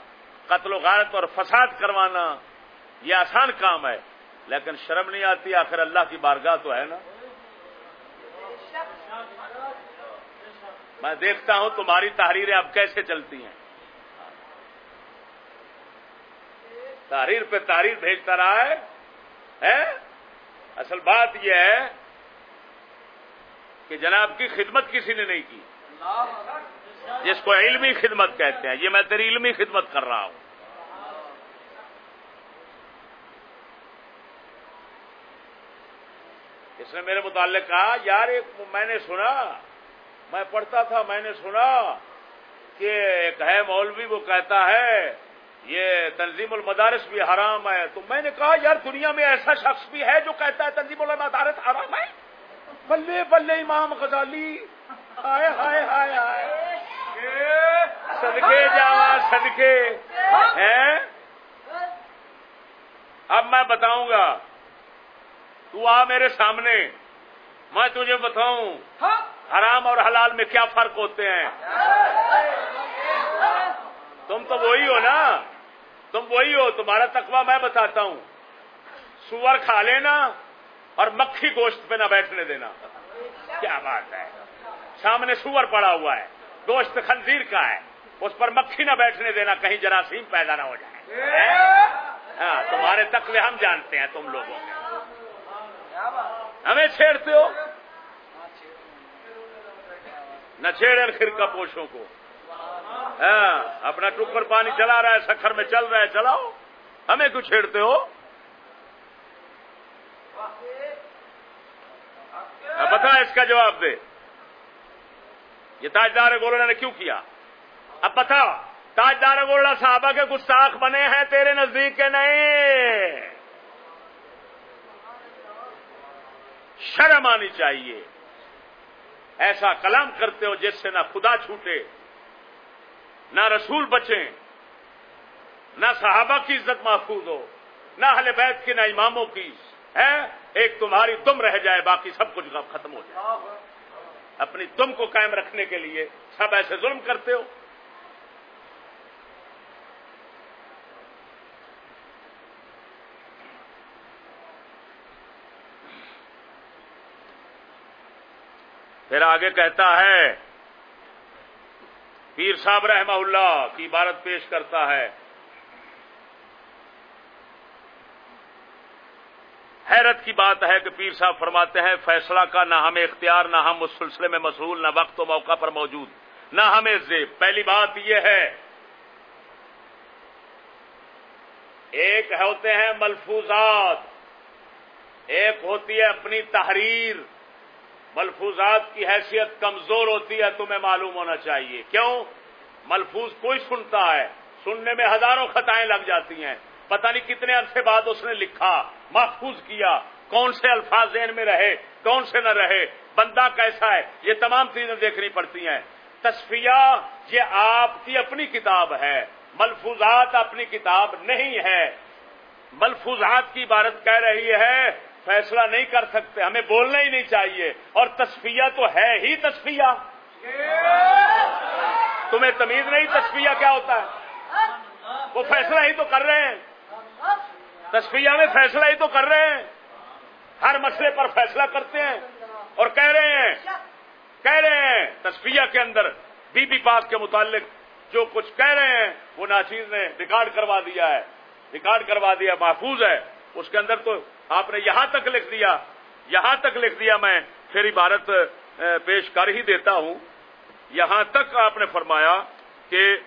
قتل و غارت اور فساد کروانا یہ آسان کام ہے، لیکن شرم نہیں آتی، آخر اللہ کی بارگاہ تو ہے نا۔ میں دیکھتا ہوں تمہاری تحریریں اب کیسے چلتی ہیں۔ تحریر پہ تحریر بھیجتا رہا ہے اصل بات یہ ہے کہ جناب کی خدمت کسی نے نہیں کی۔ جس کو علمی خدمت کہتے ہیں، یہ میں تیری علمی خدمت کر رہا ہوں۔ اس نے میرے متعلق کہا، یار، ایک میں نے سنا، میں پڑھتا تھا، میں نے سنا کہ ایک ہے مولوی، وہ کہتا ہے، یہ تنظیم المدارس بھی حرام ہے۔ تو میں نے کہا، یار، دنیا میں ایسا شخص بھی ہے جو کہتا ہے تنظیم المدارس حرام ہے؟ بلے بلے، امام غزالی۔ ہائے ہائے ہائے ہائے۔ سدکے جاوا سدکے ہیں؟ اب میں بتاؤں گا۔ تو آ میرے سامنے۔ میں تجھے بتاؤں۔ حرام اور حلال میں کیا فرق ہوتے ہیں؟ تم تو وہی ہو نا؟ تم وہی ہو۔ تمہارا تقوی میں بتاتا ہوں۔ سور کھا لینا اور مکھی گوشت پہ نہ بیٹھنے دینا۔ کیا بات ہے؟ سامنے سور پڑا ہوا ہے۔ گوشت خنزیر کا ہے۔ اس پر مکھی نہ بیٹھنے دینا کہیں جراثیم پیدا نہ ہو جائے۔ ہاں تمہارے تقوی ہم جانتے ہیں تم لوگوں ہمیں چھیڑتے ہو؟ نہ چھیڑ خرکا پوشوں کو۔ ہاں اپنا ٹکر پانی چلا رہا ہے سکھر میں چل رہا ہے چلاؤ۔ ہمیں کیوں چھیڑتے ہو؟ بتا اس کا جواب دے۔ یہ تاجدار گولڈا نے کیوں کیا؟ اب بتا تاجدار گولڈا صحابہ کے گستاخ بنے ہیں تیرے نزدیک کے نہیں؟ شرم آنی چاہیے۔ ایسا کلام کرتے ہو جس سے نہ خدا چھوٹے، نہ رسول بچیں، نہ صحابہ کی عزت محفوظ ہو، نہ اہل بیت کی، نہ اماموں کی ہے ایک تمہاری تم رہ جائے، باقی سب کچھ ختم ہو جائے۔ اپنی تم کو قائم رکھنے کے لیے سب ایسے ظلم کرتے ہو؟ پھر آگے کہتا ہے، پیر صاحب رحمہ اللہ کی عبارت پیش کرتا ہے حیرت کی بات ہے کہ پیر صاحب فرماتے ہیں، فیصلہ کا نہ ہمیں اختیار، نہ ہم اس سلسلے میں مصرول نہ وقت و موقع پر موجود، نہ ہمیں زیب۔ پہلی بات یہ ہے، ایک ہوتے ہیں ملفوظات، ایک ہوتی ہے اپنی تحریر۔ ملفوظات کی حیثیت کمزور ہوتی ہے تمہیں معلوم ہونا چاہیے۔ کیوں؟ ملفوظ کوئی سنتا ہے، سننے میں ہزاروں خطائیں لگ جاتی ہیں۔ پتہ نہیں کتنے عرصے بعد اس نے لکھا محفوظ کیا کون سے الفاظ ذہن میں رہے کون سے نہ رہے بندہ کیسا ہے یہ تمام چیزیں دیکھنی پڑتی ہیں۔ تصفیہ یہ آپ کی اپنی کتاب ہے ملفوظات اپنی کتاب نہیں ہے۔ ملفوظات کی عبارت کہہ رہی ہے فیصلہ نہیں کر سکتے ہمیں بولنا ہی نہیں چاہیے۔ اور تصفیہ تو ہے ہی تصفیہ۔ تمہیں تمیز نہیں تصفیہ کیا ہوتا ہے؟ وہ فیصلہ ہی تو کر رہے ہیں۔ تصفیہ میں فیصلہ ہی تو کر رہے ہیں۔ ہر مسئلے پر فیصلہ کرتے ہیں اور کہہ رہے ہیں۔ کہہ رہے ہیں تصفیہ کے اندر بی بی پاک کے متعلق جو کچھ کہہ رہے ہیں، وہ ناچیز نے ریکارڈ کروا دیا ہے۔ ریکارڈ کروا دیا، محفوظ ہے۔ اس کے اندر تو آپ نے یہاں تک لکھ دیا۔ یہاں تک لکھ دیا میں پھر عبارت پیش کر ہی دیتا ہوں۔ یہاں تک آپ نے فرمایا کہ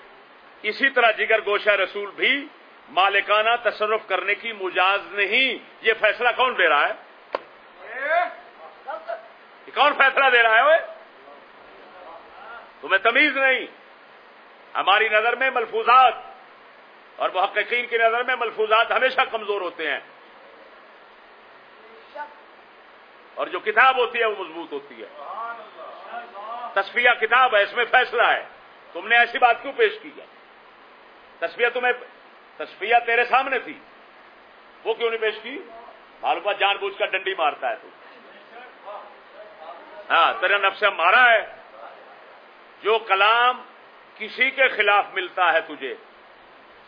اسی طرح جگر گوشہ رسول بھی مالکانہ تصرف کرنے کی مجاز نہیں۔ یہ فیصلہ کون دے رہا ہے؟ کون فیصلہ دے رہا ہے وہ تمہیں تمیز نہیں۔ ہماری نظر میں ملفوظات اور محققین کی نظر میں ملفوظات ہمیشہ کمزور ہوتے ہیں۔ اور جو کتاب ہوتی ہے وہ مضبوط ہوتی ہے۔ تصفیہ کتاب ہے، اس میں فیصلہ ہے۔ تم نے ایسی بات کیوں پیش کی ہے؟ تصفیہ تمہیں تصفیہ تیرے سامنے تھی۔ وہ کیوں نہیں پیش کی؟ معلوم جان بوجھ کر ڈنڈی مارتا ہے تو۔ ہاں تیرا نفس مارا ہے۔ جو کلام کسی کے خلاف ملتا ہے تجھے،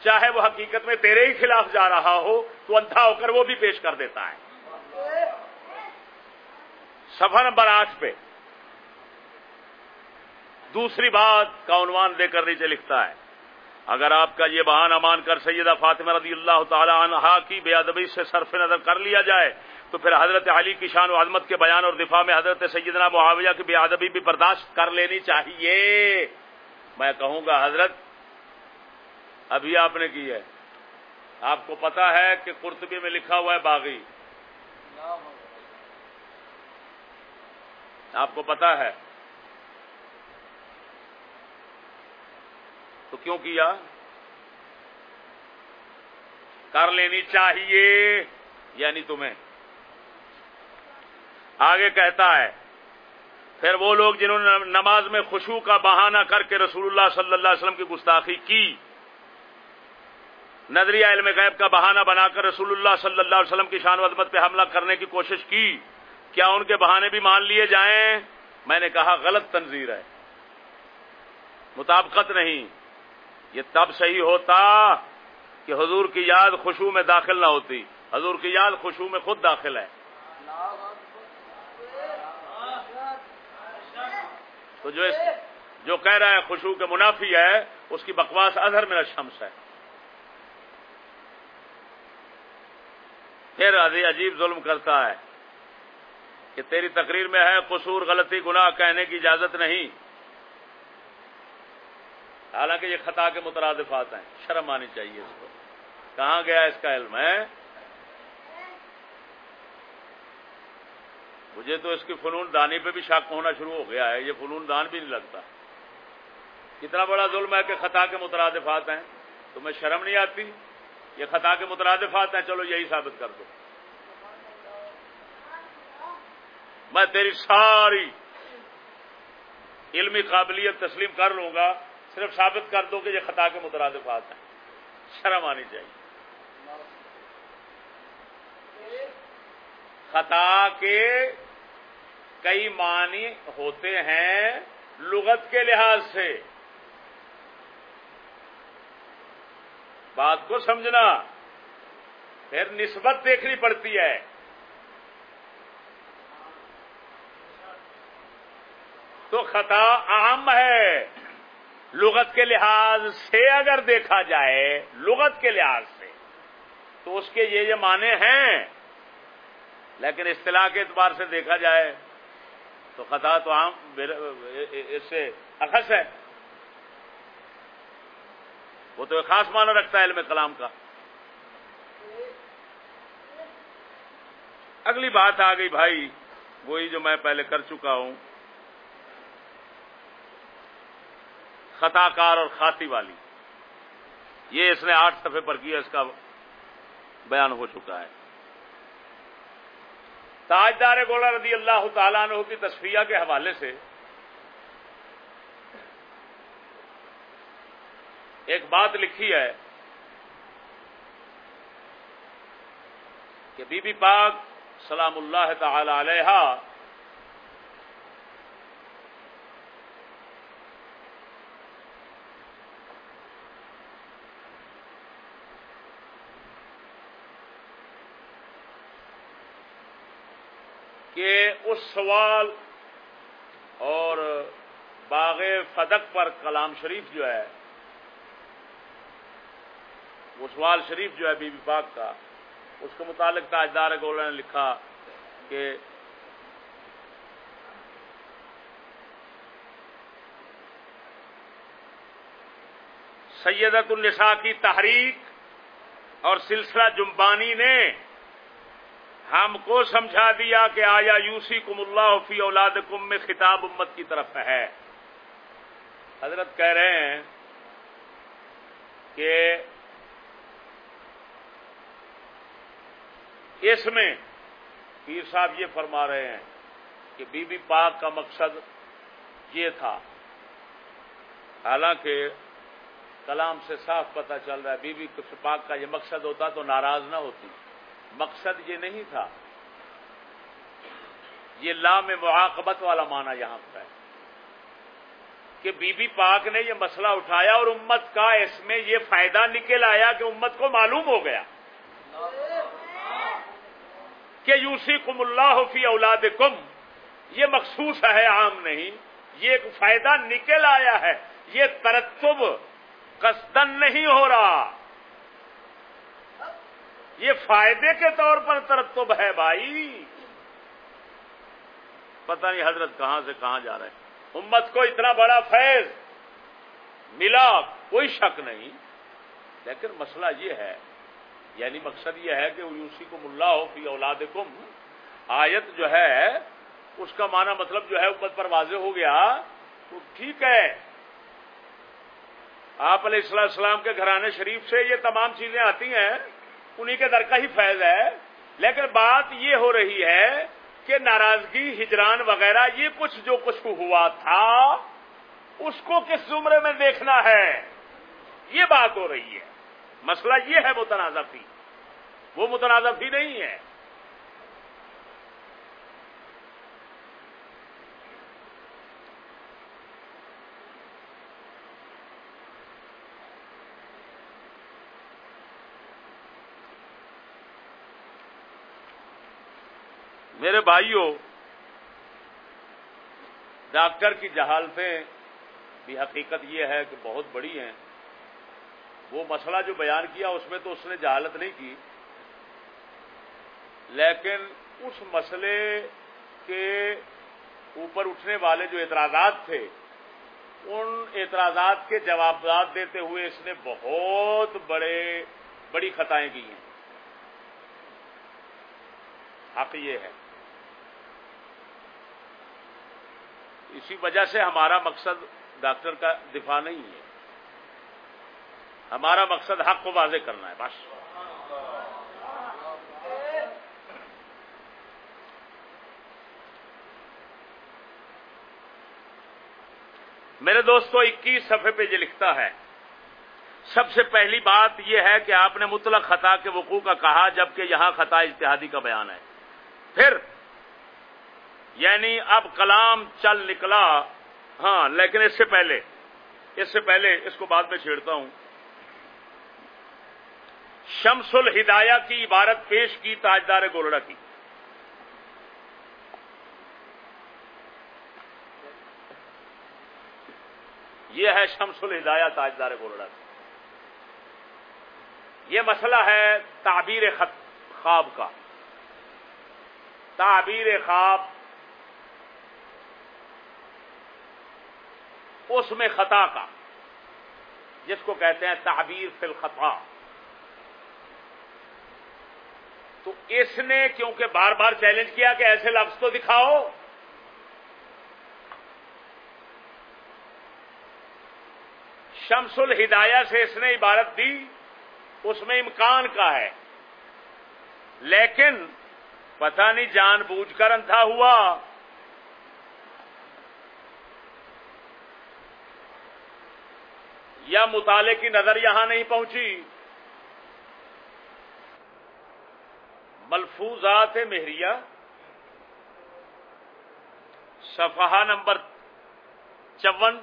چاہے وہ حقیقت میں تیرے ہی خلاف جا رہا ہو، تو اندھا ہو کر وہ بھی پیش کر دیتا ہے۔ سفر نمبر آٹھ پہ۔ دوسری بات کا عنوان دے کر نیچے لکھتا ہے۔ اگر آپ کا یہ بہانہ مان کر سیدہ فاطمہ رضی اللہ تعالی عنہا کی بے ادبی سے صرف نظر کر لیا جائے، تو پھر حضرت علی کی شان و عظمت کے بیان اور دفاع میں حضرت سیدنا معاویہ کی بے ادبی بھی برداشت کر لینی چاہیے۔ میں کہوں گا، حضرت، ابھی آپ نے کی ہے۔ آپ کو پتا ہے کہ قرطبی میں لکھا ہوا ہے باغی۔ آپ کو پتا ہے۔ تو کیوں کیا؟ کر لینی چاہیے یعنی تمہیں۔ آگے کہتا ہے، پھر وہ لوگ جنہوں نے نماز میں خوشبو کا بہانہ کر کے رسول اللہ صلی اللہ علیہ وسلم کی گستاخی کی، نظریہ علم غیب کا بہانہ بنا کر رسول اللہ صلی اللہ علیہ وسلم کی شان و عظمت پہ حملہ کرنے کی کوشش کی، کیا ان کے بہانے بھی مان لیے جائیں؟ میں نے کہا غلط تنظیر ہے۔ مطابقت نہیں۔ یہ تب صحیح ہوتا کہ حضور کی یاد خوشبو میں داخل نہ ہوتی۔ حضور کی یاد خوشبو میں خود داخل ہے۔ تو جو اس جو کہہ رہا ہے خوشبو کے منافی ہے، اس کی بکواس اظہر میں شمس ہے۔ پھر عجیب ظلم کرتا ہے کہ تیری تقریر میں ہے قصور غلطی گناہ کہنے کی اجازت نہیں۔ حالانکہ یہ خطا کے مترادفات ہیں، شرم آنی چاہیے اس کو۔ کہاں گیا اس کا علم ہے مجھے تو اس کی فنون دانی پہ بھی شک ہونا شروع ہو گیا ہے، یہ فنون دان بھی نہیں لگتا۔ کتنا بڑا ظلم ہے کہ خطا کے مترادفات ہیں تمہیں شرم نہیں آتی۔ یہ خطا کے مترادفات ہیں، چلو یہی ثابت کر دو۔ میں تیری ساری علمی قابلیت تسلیم کر لوں گا۔ صرف ثابت کر دو کہ یہ خطا کے مترادفات ہیں۔ شرم آنی چاہیے۔ خطا کے کئی معنی ہوتے ہیں لغت کے لحاظ سے۔ بات کو سمجھنا۔ پھر نسبت دیکھنی پڑتی ہے۔ تو خطا عام ہے۔ لغت کے لحاظ سے اگر دیکھا جائے، لغت کے لحاظ سے، تو اس کے یہ یہ معنی ہیں۔ لیکن اصطلاح کے اعتبار سے دیکھا جائے، تو خطا تو عام اس سے اخص ہے۔ وہ تو ایک خاص معنی رکھتا ہے علم کلام کا۔ اگلی بات آ گئی بھائی، وہی جو میں پہلے کر چکا ہوں۔ خطا کار اور خاتی والی۔ یہ اس نے آٹھ صفحے پر کیا، اس کا بیان ہو چکا ہے۔ تاجدار گولا رضی اللہ تعالیٰ عنہ کی تصفیہ کے حوالے سے ایک بات لکھی ہے کہ بی بی پاک سلام اللہ تعالی علیہ اس سوال اور باغ فدق پر کلام شریف جو ہے، وہ سوال شریف جو ہے بی بی پاک کا، اس کے متعلق تاجدار گولہ نے لکھا کہ سیدت النساء کی تحریک اور سلسلہ جمبانی نے ہم کو سمجھا دیا کہ آیا یوسی کم اللہ فی اولاد کم میں خطاب امت کی طرف ہے۔ حضرت کہہ رہے ہیں کہ اس میں پیر صاحب یہ فرما رہے ہیں کہ بی بی پاک کا مقصد یہ تھا۔ حالانکہ کلام سے صاف پتہ چل رہا ہے بی بی پاک کا یہ مقصد ہوتا تو ناراض نہ ہوتی۔ مقصد یہ نہیں تھا۔ یہ لام معاقبت والا معنی یہاں پر ہے۔ کہ بی بی پاک نے یہ مسئلہ اٹھایا اور امت کا اس میں یہ فائدہ نکل آیا کہ امت کو معلوم ہو گیا۔ کہ یوسی کم اللہ فی اولاد کم یہ مخصوص ہے عام نہیں، یہ ایک فائدہ نکل آیا ہے، یہ ترتب قصدن نہیں ہو رہا۔ یہ فائدے کے طور پر ترتب ہے بھائی۔ پتہ نہیں حضرت کہاں سے کہاں جا رہے ہیں۔ امت کو اتنا بڑا فیض ملا، کوئی شک نہیں۔ لیکن مسئلہ یہ ہے یعنی مقصد یہ ہے کہ یوسی کو ملا ہو فی اولاد آیت جو ہے، اس کا معنی مطلب جو ہے، امت پر واضح ہو گیا۔ تو ٹھیک ہے۔ آپ علیہ السلام کے گھرانے شریف سے یہ تمام چیزیں آتی ہیں۔ انہی کے در کا ہی فیض ہے۔ لیکن بات یہ ہو رہی ہے کہ ناراضگی، ہجران وغیرہ، یہ کچھ جو کچھ ہوا تھا، اس کو کس زمرے میں دیکھنا ہے؟ یہ بات ہو رہی ہے۔ مسئلہ یہ ہے متنازع فی۔ وہ متنازع فی نہیں ہے۔ میرے بھائیوں ڈاکٹر کی جہالتیں بھی حقیقت یہ ہے کہ بہت بڑی ہیں۔ وہ مسئلہ جو بیان کیا، اس میں تو اس نے جہالت نہیں کی۔ لیکن اس مسئلے کے اوپر اٹھنے والے جو اعتراضات تھے، ان اعتراضات کے جوابات دیتے ہوئے اس نے بہت بڑے، بڑی خطائیں کی ہیں۔ حق یہ ہے۔ اسی وجہ سے ہمارا مقصد ڈاکٹر کا دفاع نہیں ہے۔ ہمارا مقصد حق کو واضح کرنا ہے، بس۔ میرے دوستو، اکیس صفحے پہ یہ لکھتا ہے، سب سے پہلی بات یہ ہے کہ آپ نے مطلق خطا کے وقوع کا کہا، جبکہ یہاں خطا اتحادی کا بیان ہے۔ پھر یعنی اب کلام چل نکلا ہاں لیکن اس سے پہلے، اس سے پہلے اس کو بعد میں چھیڑتا ہوں۔ شمس الہدایہ کی عبارت پیش کی تاجدار گولڑا کی۔ یہ ہے شمس الہدایہ تاجدار گولڑا کی۔ یہ مسئلہ ہے تعبیر خواب کا۔ تعبیر خواب اس میں خطا کا، جس کو کہتے ہیں تعبیر فی الخطا۔ تو اس نے کیونکہ بار بار چیلنج کیا کہ ایسے لفظ تو دکھاؤ۔ شمس الہدایہ سے اس نے عبارت دی، اس میں امکان کا ہے۔ لیکن پتہ نہیں جان بوجھ کر اندھا ہوا۔ یا مطالعے کی نظر یہاں نہیں پہنچی۔ ملفوظات مہریہ۔ صفحہ نمبر چون۔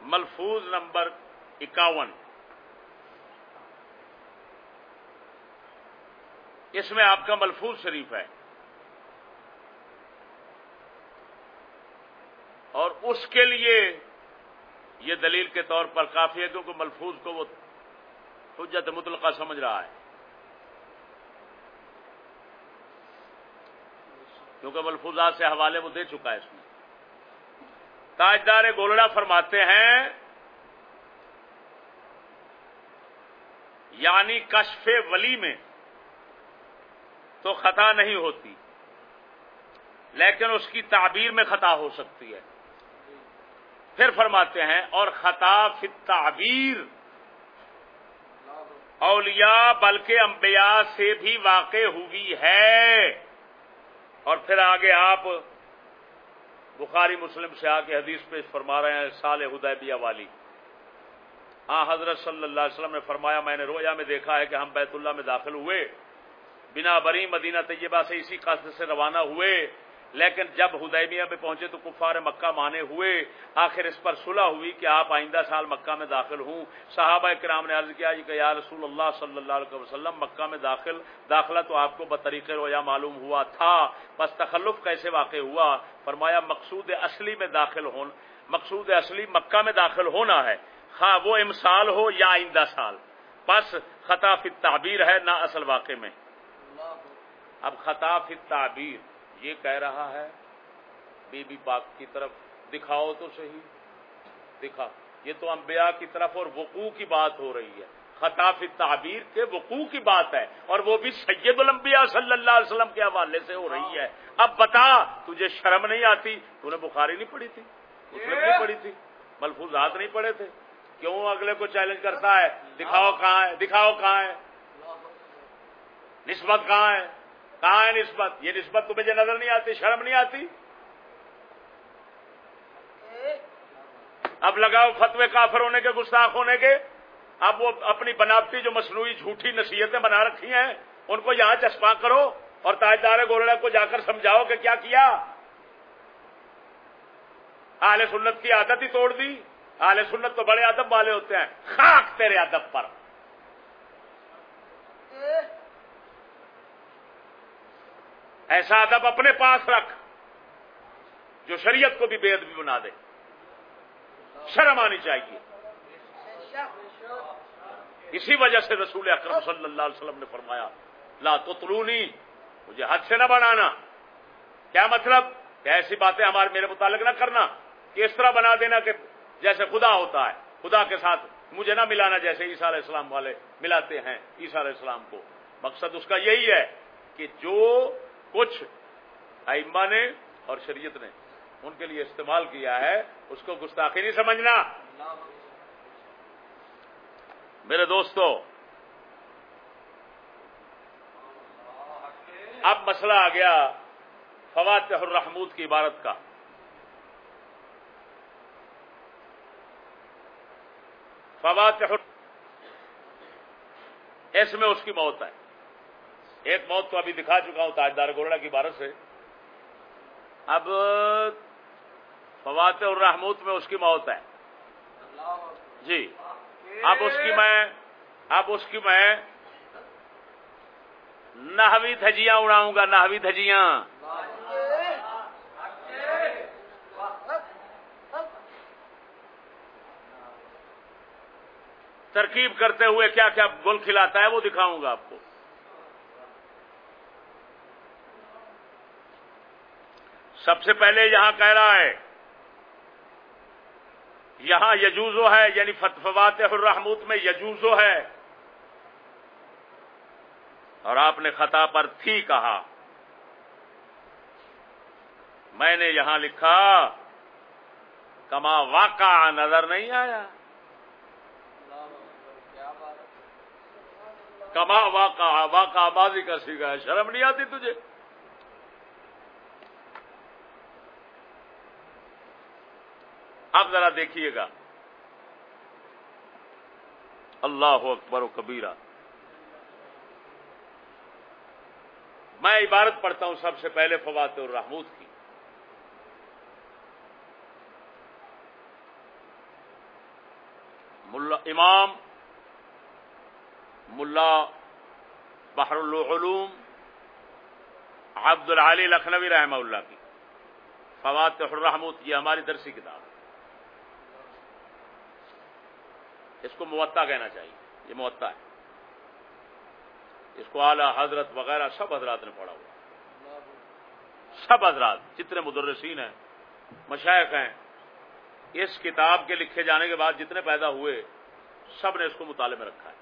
ملفوظ نمبر اکاون۔ اس میں آپ کا ملفوظ شریف ہے۔ اور اس کے لیے یہ دلیل کے طور پر کافی ہے کیونکہ ملفوظ کو وہ حجت مطلقہ سمجھ رہا ہے۔ کیونکہ ملفوظات سے حوالے وہ دے چکا ہے اس میں۔ تاجدار گولڑا فرماتے ہیں یعنی کشف ولی میں تو خطا نہیں ہوتی، لیکن اس کی تعبیر میں خطا ہو سکتی ہے۔ پھر فرماتے ہیں، اور خطا فی تعبیر اولیاء بلکہ انبیاء سے بھی واقع ہوئی ہے. اور پھر آگے آپ بخاری مسلم سے آگے حدیث پیش فرما رہے ہیں، سال ہدیبیہ والی. ہاں حضرت صلی اللہ علیہ وسلم نے فرمایا، میں نے رویا میں دیکھا ہے کہ ہم بیت اللہ میں داخل ہوئے. بنا بری مدینہ طیبہ سے اسی قصد سے روانہ ہوئے. لیکن جب ہدیبیہ میں پہنچے تو کفار مکہ مانے ہوئے آخر اس پر صلح ہوئی کہ آپ آئندہ سال مکہ میں داخل ہوں۔ صحابہ کرام نے عرض کیا کہ یا رسول اللہ صلی اللہ علیہ وسلم مکہ میں داخل داخلہ تو آپ کو بطریق رویا معلوم ہوا تھا بس تخلف کیسے واقع ہوا؟ فرمایا مقصود اصلی میں داخل ہون مقصود اصلی مکہ میں داخل ہونا ہے۔ خواہ وہ امسال ہو یا آئندہ سال۔ بس خطاف تعبیر ہے نہ اصل واقع میں۔ اب خطاف تعبیر یہ کہہ رہا ہے بی بی پاک کی طرف دکھاؤ تو صحیح۔ دکھا۔ یہ تو انبیاء کی طرف اور وقوع کی بات ہو رہی ہے۔ خطاف تعبیر کے وقوع کی بات ہے اور وہ بھی سید الانبیاء صلی اللہ علیہ وسلم کے حوالے سے ہو رہی ہے۔ اب بتا تجھے شرم نہیں آتی؟ تو نے بخاری نہیں پڑھی تھی؟ مسلم نہیں پڑھی تھی؟ ملفوظات نہیں پڑھے تھے؟ کیوں اگلے کو چیلنج کرتا ہے؟ دکھاؤ کہاں ہے؟ دکھاؤ کہاں ہے؟ نسبت کہاں ہے؟ کہاں ہے نسبت۔ یہ نسبت تمہیں نظر نہیں آتی، شرم نہیں آتی۔ اب لگاؤ فتوے کافر ہونے کے، گستاخ ہونے کے۔ اب وہ اپنی بناوٹی جو مصنوعی جھوٹی نصیحتیں بنا رکھی ہیں، ان کو یہاں چسپاں کرو اور تاجدار گولڑا کو جا کر سمجھاؤ کہ کیا کیا۔ اہل سنت کی عادت ہی توڑ دی۔ اہل سنت تو بڑے ادب والے ہوتے ہیں۔ خاک تیرے ادب پر۔ ایسا ادب اپنے پاس رکھ جو شریعت کو بھی بے ادبی بنا دے۔ شرم آنی چاہیے۔ اسی وجہ سے رسول اکرم صلی اللہ علیہ وسلم نے فرمایا، لا تو تلونی مجھے حد سے نہ بنانا۔ کیا مطلب؟ کہ ایسی باتیں ہمارے میرے متعلق نہ کرنا۔ کہ اس طرح بنا دینا کہ جیسے خدا ہوتا ہے۔ خدا کے ساتھ مجھے نہ ملانا جیسے عیسیٰ علیہ السلام والے ملاتے ہیں، عیسیٰ علیہ السلام کو۔ مقصد اس کا یہی ہے کہ جو کچھ ائمہ نے اور شریعت نے ان کے لیے استعمال کیا ہے، اس کو گستاخی نہیں سمجھنا۔ میرے دوستو، اب مسئلہ آ گیا فوات الرحمود کی عبارت کا۔ فوات اس میں اس کی موت ہے۔ ایک موت تو ابھی دکھا چکا ہوں تاجدار گولڑا کی عبارت سے۔ اب فوات الرحمود میں اس کی موت ہے۔ جی۔ اب اس کی میں اب اس کی میں نہوی دھجیاں اڑاؤں گا نہوی دھجیاں ترکیب کرتے ہوئے کیا کیا گل کھلاتا ہے وہ دکھاؤں گا آپ کو۔ سب سے پہلے یہاں کہہ رہا ہے، یہاں یجوزو ہے یعنی فتفوات الرحمود میں یجوزو ہے۔ اور آپ نے خطا پر تھی کہا۔ میں نے یہاں لکھا، کما واقع نظر نہیں آیا۔ کما واقع واقع ماضی کا سیکھا ہے، شرم نہیں آتی تجھے؟ اب ذرا دیکھیے گا۔ اللہ اکبر و کبیرہ۔ میں عبارت پڑھتا ہوں سب سے پہلے فوات الرحمود کی۔ ملا امام ملا بحر العلوم عبد العلی لکھنوی رحمہ اللہ کی۔ فوات الرحمود، یہ ہماری درسی کتاب ہے۔ اس کو موتا کہنا چاہیے، یہ موتا ہے۔ اس کو اعلی حضرت وغیرہ سب حضرات نے پڑھا ہوا۔ سب حضرات، جتنے مدرسین ہیں، مشائق ہیں، اس کتاب کے لکھے جانے کے بعد جتنے پیدا ہوئے، سب نے اس کو مطالعے میں رکھا ہے۔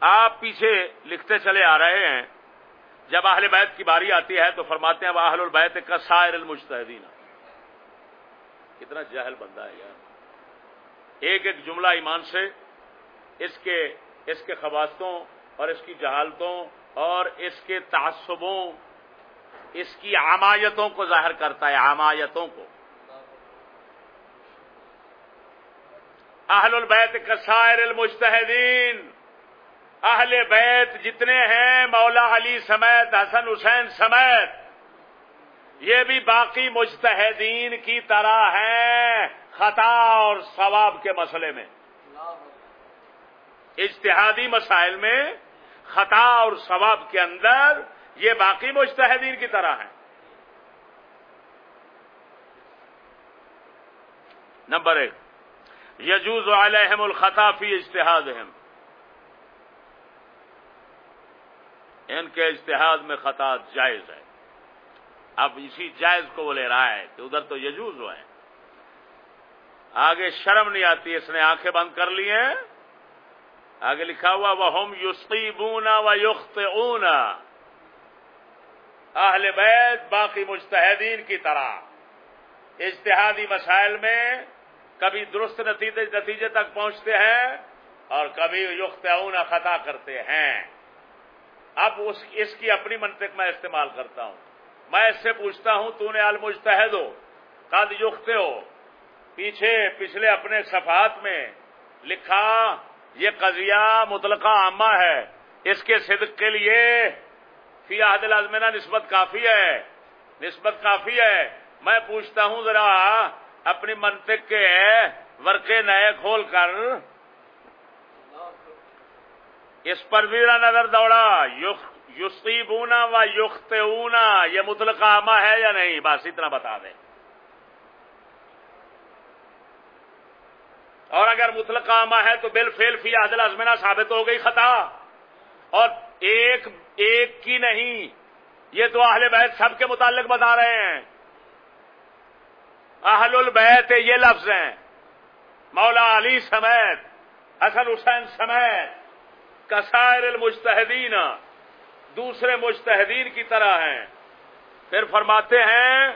آپ پیچھے لکھتے چلے آ رہے ہیں۔ جب اہل بیت کی باری آتی ہے تو فرماتے ہیں وہ اہل البیت کا سائر المجتہدین۔ کتنا جہل بندہ ہے یار۔ ایک ایک جملہ ایمان سے اس کے اس کے خواستوں اور اس کی جہالتوں اور اس کے تعصبوں، اس کی عمایتوں کو ظاہر کرتا ہے، عمایتوں کو۔ اہل البیت کا سائر المجتہدین۔ اہل بیت جتنے ہیں، مولا علی سمیت، حسن حسین سمیت، یہ بھی باقی مجتہدین کی طرح ہیں خطا اور ثواب کے مسئلے میں۔ اجتہادی مسائل میں خطا اور ثواب کے اندر یہ باقی مجتہدین کی طرح ہیں۔ نمبر ایک، یجوز علیہم الخطا فی اجتہاد ان کے اجتہاد میں خطا جائز ہے۔ اب اسی جائز کو وہ لے رہا ہے کہ ادھر تو یجوز ہوئے آگے شرم نہیں آتی، اس نے آنکھیں بند کر لی ہیں۔ آگے لکھا ہوا وہ ہوم یوسقی بونا و یوخت اونا اہل بیت باقی مجتہدین کی طرح۔ اجتہادی مسائل میں کبھی درست نتیجے تک پہنچتے ہیں اور کبھی یخت اونا خطا کرتے ہیں۔ اب اس اس کی اپنی منطق میں استعمال کرتا ہوں۔ میں اس سے پوچھتا ہوں، تو نے المجتہد ہو قد یختے ہو، پیچھے، پچھلے اپنے صفحات میں لکھا، یہ قضیہ مطلقہ عامہ ہے۔ اس کے صدق کے لیے فی عہد الازمینہ نسبت کافی ہے۔ نسبت کافی ہے۔ میں پوچھتا ہوں ذرا اپنی منطق کے ورقے نئے کھول کر۔ اس پر بھی نظر دوڑا یوسیبونا و یوخت یہ مطلق عامہ ہے یا نہیں؟ بس اتنا بتا دیں۔ اور اگر مطلق عامہ ہے تو بل فیل فی عدل ازمینہ ثابت ہو گئی خطا۔ اور ایک ایک کی نہیں، یہ تو اہل بیت سب کے متعلق بتا رہے ہیں۔ اہل البیت یہ لفظ ہیں۔ مولا علی سمیت، حسن حسین سمیت کسائر المجتہدین دوسرے مجتہدین کی طرح ہیں۔ پھر فرماتے ہیں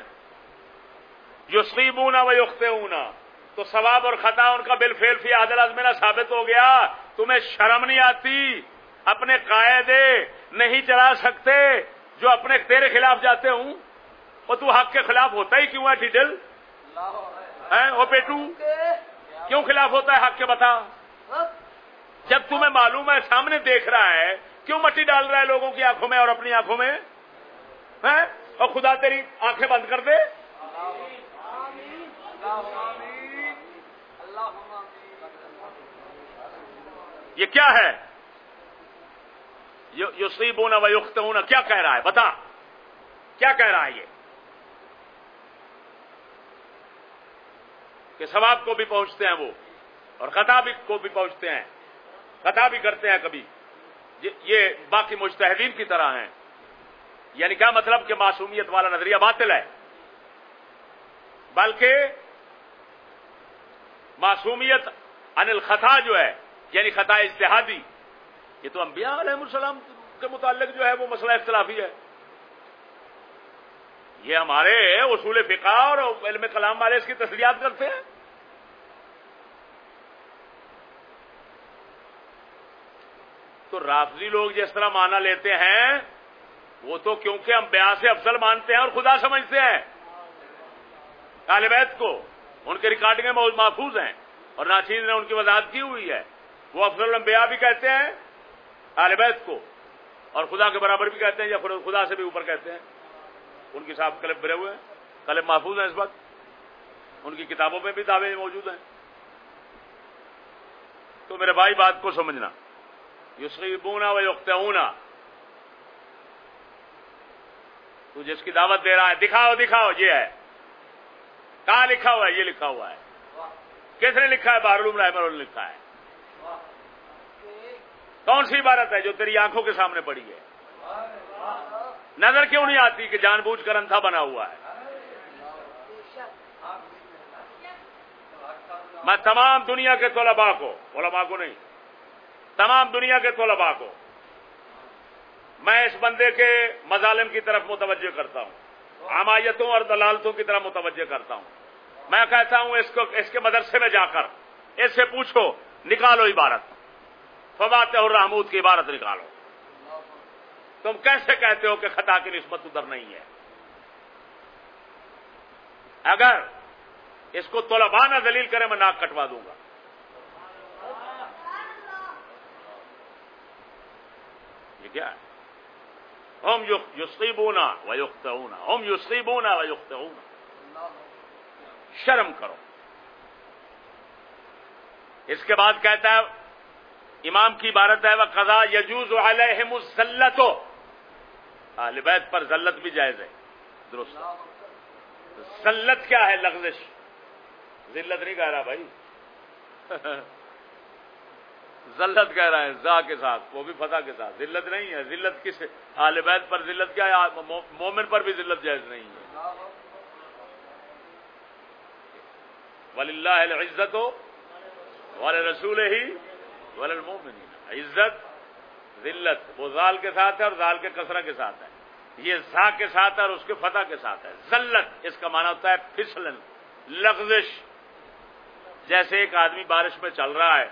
جو سیبونا و یوختے تو ثواب اور خطا ان کا بل فیل فی عادل ازمینا ثابت ہو گیا تمہیں شرم نہیں آتی اپنے قاعدے نہیں چلا سکتے جو اپنے تیرے خلاف جاتے ہوں۔ وہ تو حق کے خلاف ہوتا ہی کیوں ہے ٹیٹل وہ پیٹو؟ کیوں خلاف ہوتا ہے حق کے بتا؟ جب تمہیں معلوم ہے، سامنے دیکھ رہا ہے، کیوں مٹی ڈال رہا ہے لوگوں کی آنکھوں میں اور اپنی آنکھوں میں؟ اور خدا تیری آنکھیں بند کر دے۔ یہ کیا ہے؟ یو سی بونا ہونا کیا کہہ رہا ہے؟ بتا۔ کیا کہہ رہا ہے یہ؟ کہ ثواب کو بھی پہنچتے ہیں وہ، اور خطا بھی کو بھی پہنچتے ہیں۔ خطا بھی کرتے ہیں کبھی۔ یہ باقی مجتہدین کی طرح ہیں۔ یعنی کیا مطلب کہ معصومیت والا نظریہ باطل ہے؟ بلکہ معصومیت ان الخطا جو ہے یعنی خطا اجتہادی، یہ تو انبیاء علیہ السلام کے متعلق جو ہے وہ مسئلہ اختلافی ہے۔ یہ ہمارے اصول فقہ اور علم کلام والے اس کی تسلیات کرتے ہیں۔ تو رافضی لوگ جس طرح مانا لیتے ہیں، وہ تو کیونکہ ہم بیاہ سے افضل مانتے ہیں اور خدا سمجھتے ہیں۔ طالبیت کو، ان کے ریکارڈنگیں بہت محفوظ ہیں اور ناچیز نے ان کی وضاحت کی ہوئی ہے۔ وہ افضل الانبیاء بھی کہتے ہیں طالبیت کو، اور خدا کے برابر بھی کہتے ہیں یا خدا سے بھی اوپر کہتے ہیں۔ ان کی صاحب کلب بھرے ہوئے ہیں کلب محفوظ ہیں اس وقت۔ ان کی کتابوں میں بھی دعوے موجود ہیں۔ تو میرے بھائی، بات کو سمجھنا۔ یوسیبونا و یوختونا تو جس کی دعوت دے رہا ہے، دکھاؤ دکھاؤ، یہ ہے۔ کہاں لکھا ہوا ہے؟ یہ لکھا ہوا ہے۔ کس نے لکھا ہے؟ بہر رحمر نے لکھا ہے۔ کون سی عبارت ہے جو تیری آنکھوں کے سامنے پڑی ہے؟ نظر کیوں نہیں آتی کہ جان بوجھ کر انتھا بنا ہوا ہے؟ میں تمام دنیا کے طلباء کو، علماء کو نہیں تمام دنیا کے طلباء کو میں اس بندے کے مظالم کی طرف متوجہ کرتا ہوں، عمایتوں اور دلالتوں کی طرف متوجہ کرتا ہوں۔ میں کہتا ہوں، اس کو، اس کے مدرسے میں جا کر، اس سے پوچھو، نکالو عبارت۔ فوات اور رحمود کی عبارت نکالو۔ تم کیسے کہتے ہو کہ خطا کی نسبت ادھر نہیں ہے؟ اگر اس کو طلبانہ دلیل کرے، میں ناک کٹوا دوں گا۔ یہ کیا ہے ہوم یوسقی بونا و یوخت ہونا ہوم یوسقی بونا و یوخت ہونا شرم کرو. اس کے بعد کہتا ہے، امام کی عبارت ہے وہ قضا یجوز علیہم الزلت اہل بیت پر ذلت بھی جائز ہے. درست. ذلت کیا ہے لغزش؟ ذلت نہیں کہہ رہا بھائی. ذلت کہہ رہا ہے، زا کے ساتھ، وہ بھی فتح کے ساتھ۔ ذلت نہیں ہے، ذلت کس اہل بیت پر ذلت کیا ہے؟ مومن پر بھی ذلت جائز نہیں ہے۔ ولی اللہ عزت ہو والے رسول ہی والمومنین عزت، ذلت، وہ زال کے ساتھ ہے اور زال کے کثرہ کے ساتھ ہے۔ یہ زا کے ساتھ ہے اور اس کے فتح کے ساتھ ہے۔ ذلت، اس کا معنی ہوتا ہے پھسلن، لغزش۔ جیسے ایک آدمی بارش میں چل رہا ہے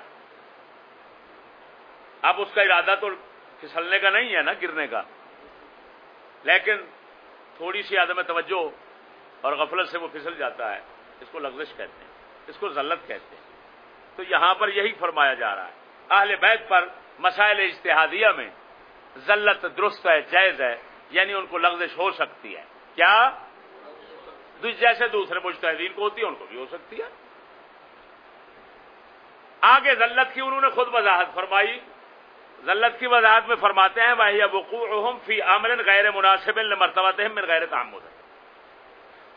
اب اس کا ارادہ تو پھسلنے کا نہیں ہے نا، گرنے کا۔ لیکن تھوڑی سی عدم توجہ اور غفلت سے وہ پھسل جاتا ہے۔ اس کو لغزش کہتے ہیں، اس کو ذلت کہتے ہیں۔ تو یہاں پر یہی فرمایا جا رہا ہے۔ اہل بیت پر مسائل اجتہادیہ میں ذلت درست ہے، جائز ہے یعنی ان کو لغزش ہو سکتی ہے۔ کیا؟ جیسے دوسرے مشتحدین کو ہوتی ہے، ان کو بھی ہو سکتی ہے۔ آگے ذلت کی انہوں نے خود وضاحت فرمائی۔ ذلت کی وضاحت میں فرماتے ہیں بھائی وقوع فی عمل غیر مناسب مرتبہ من غیر تعمد۔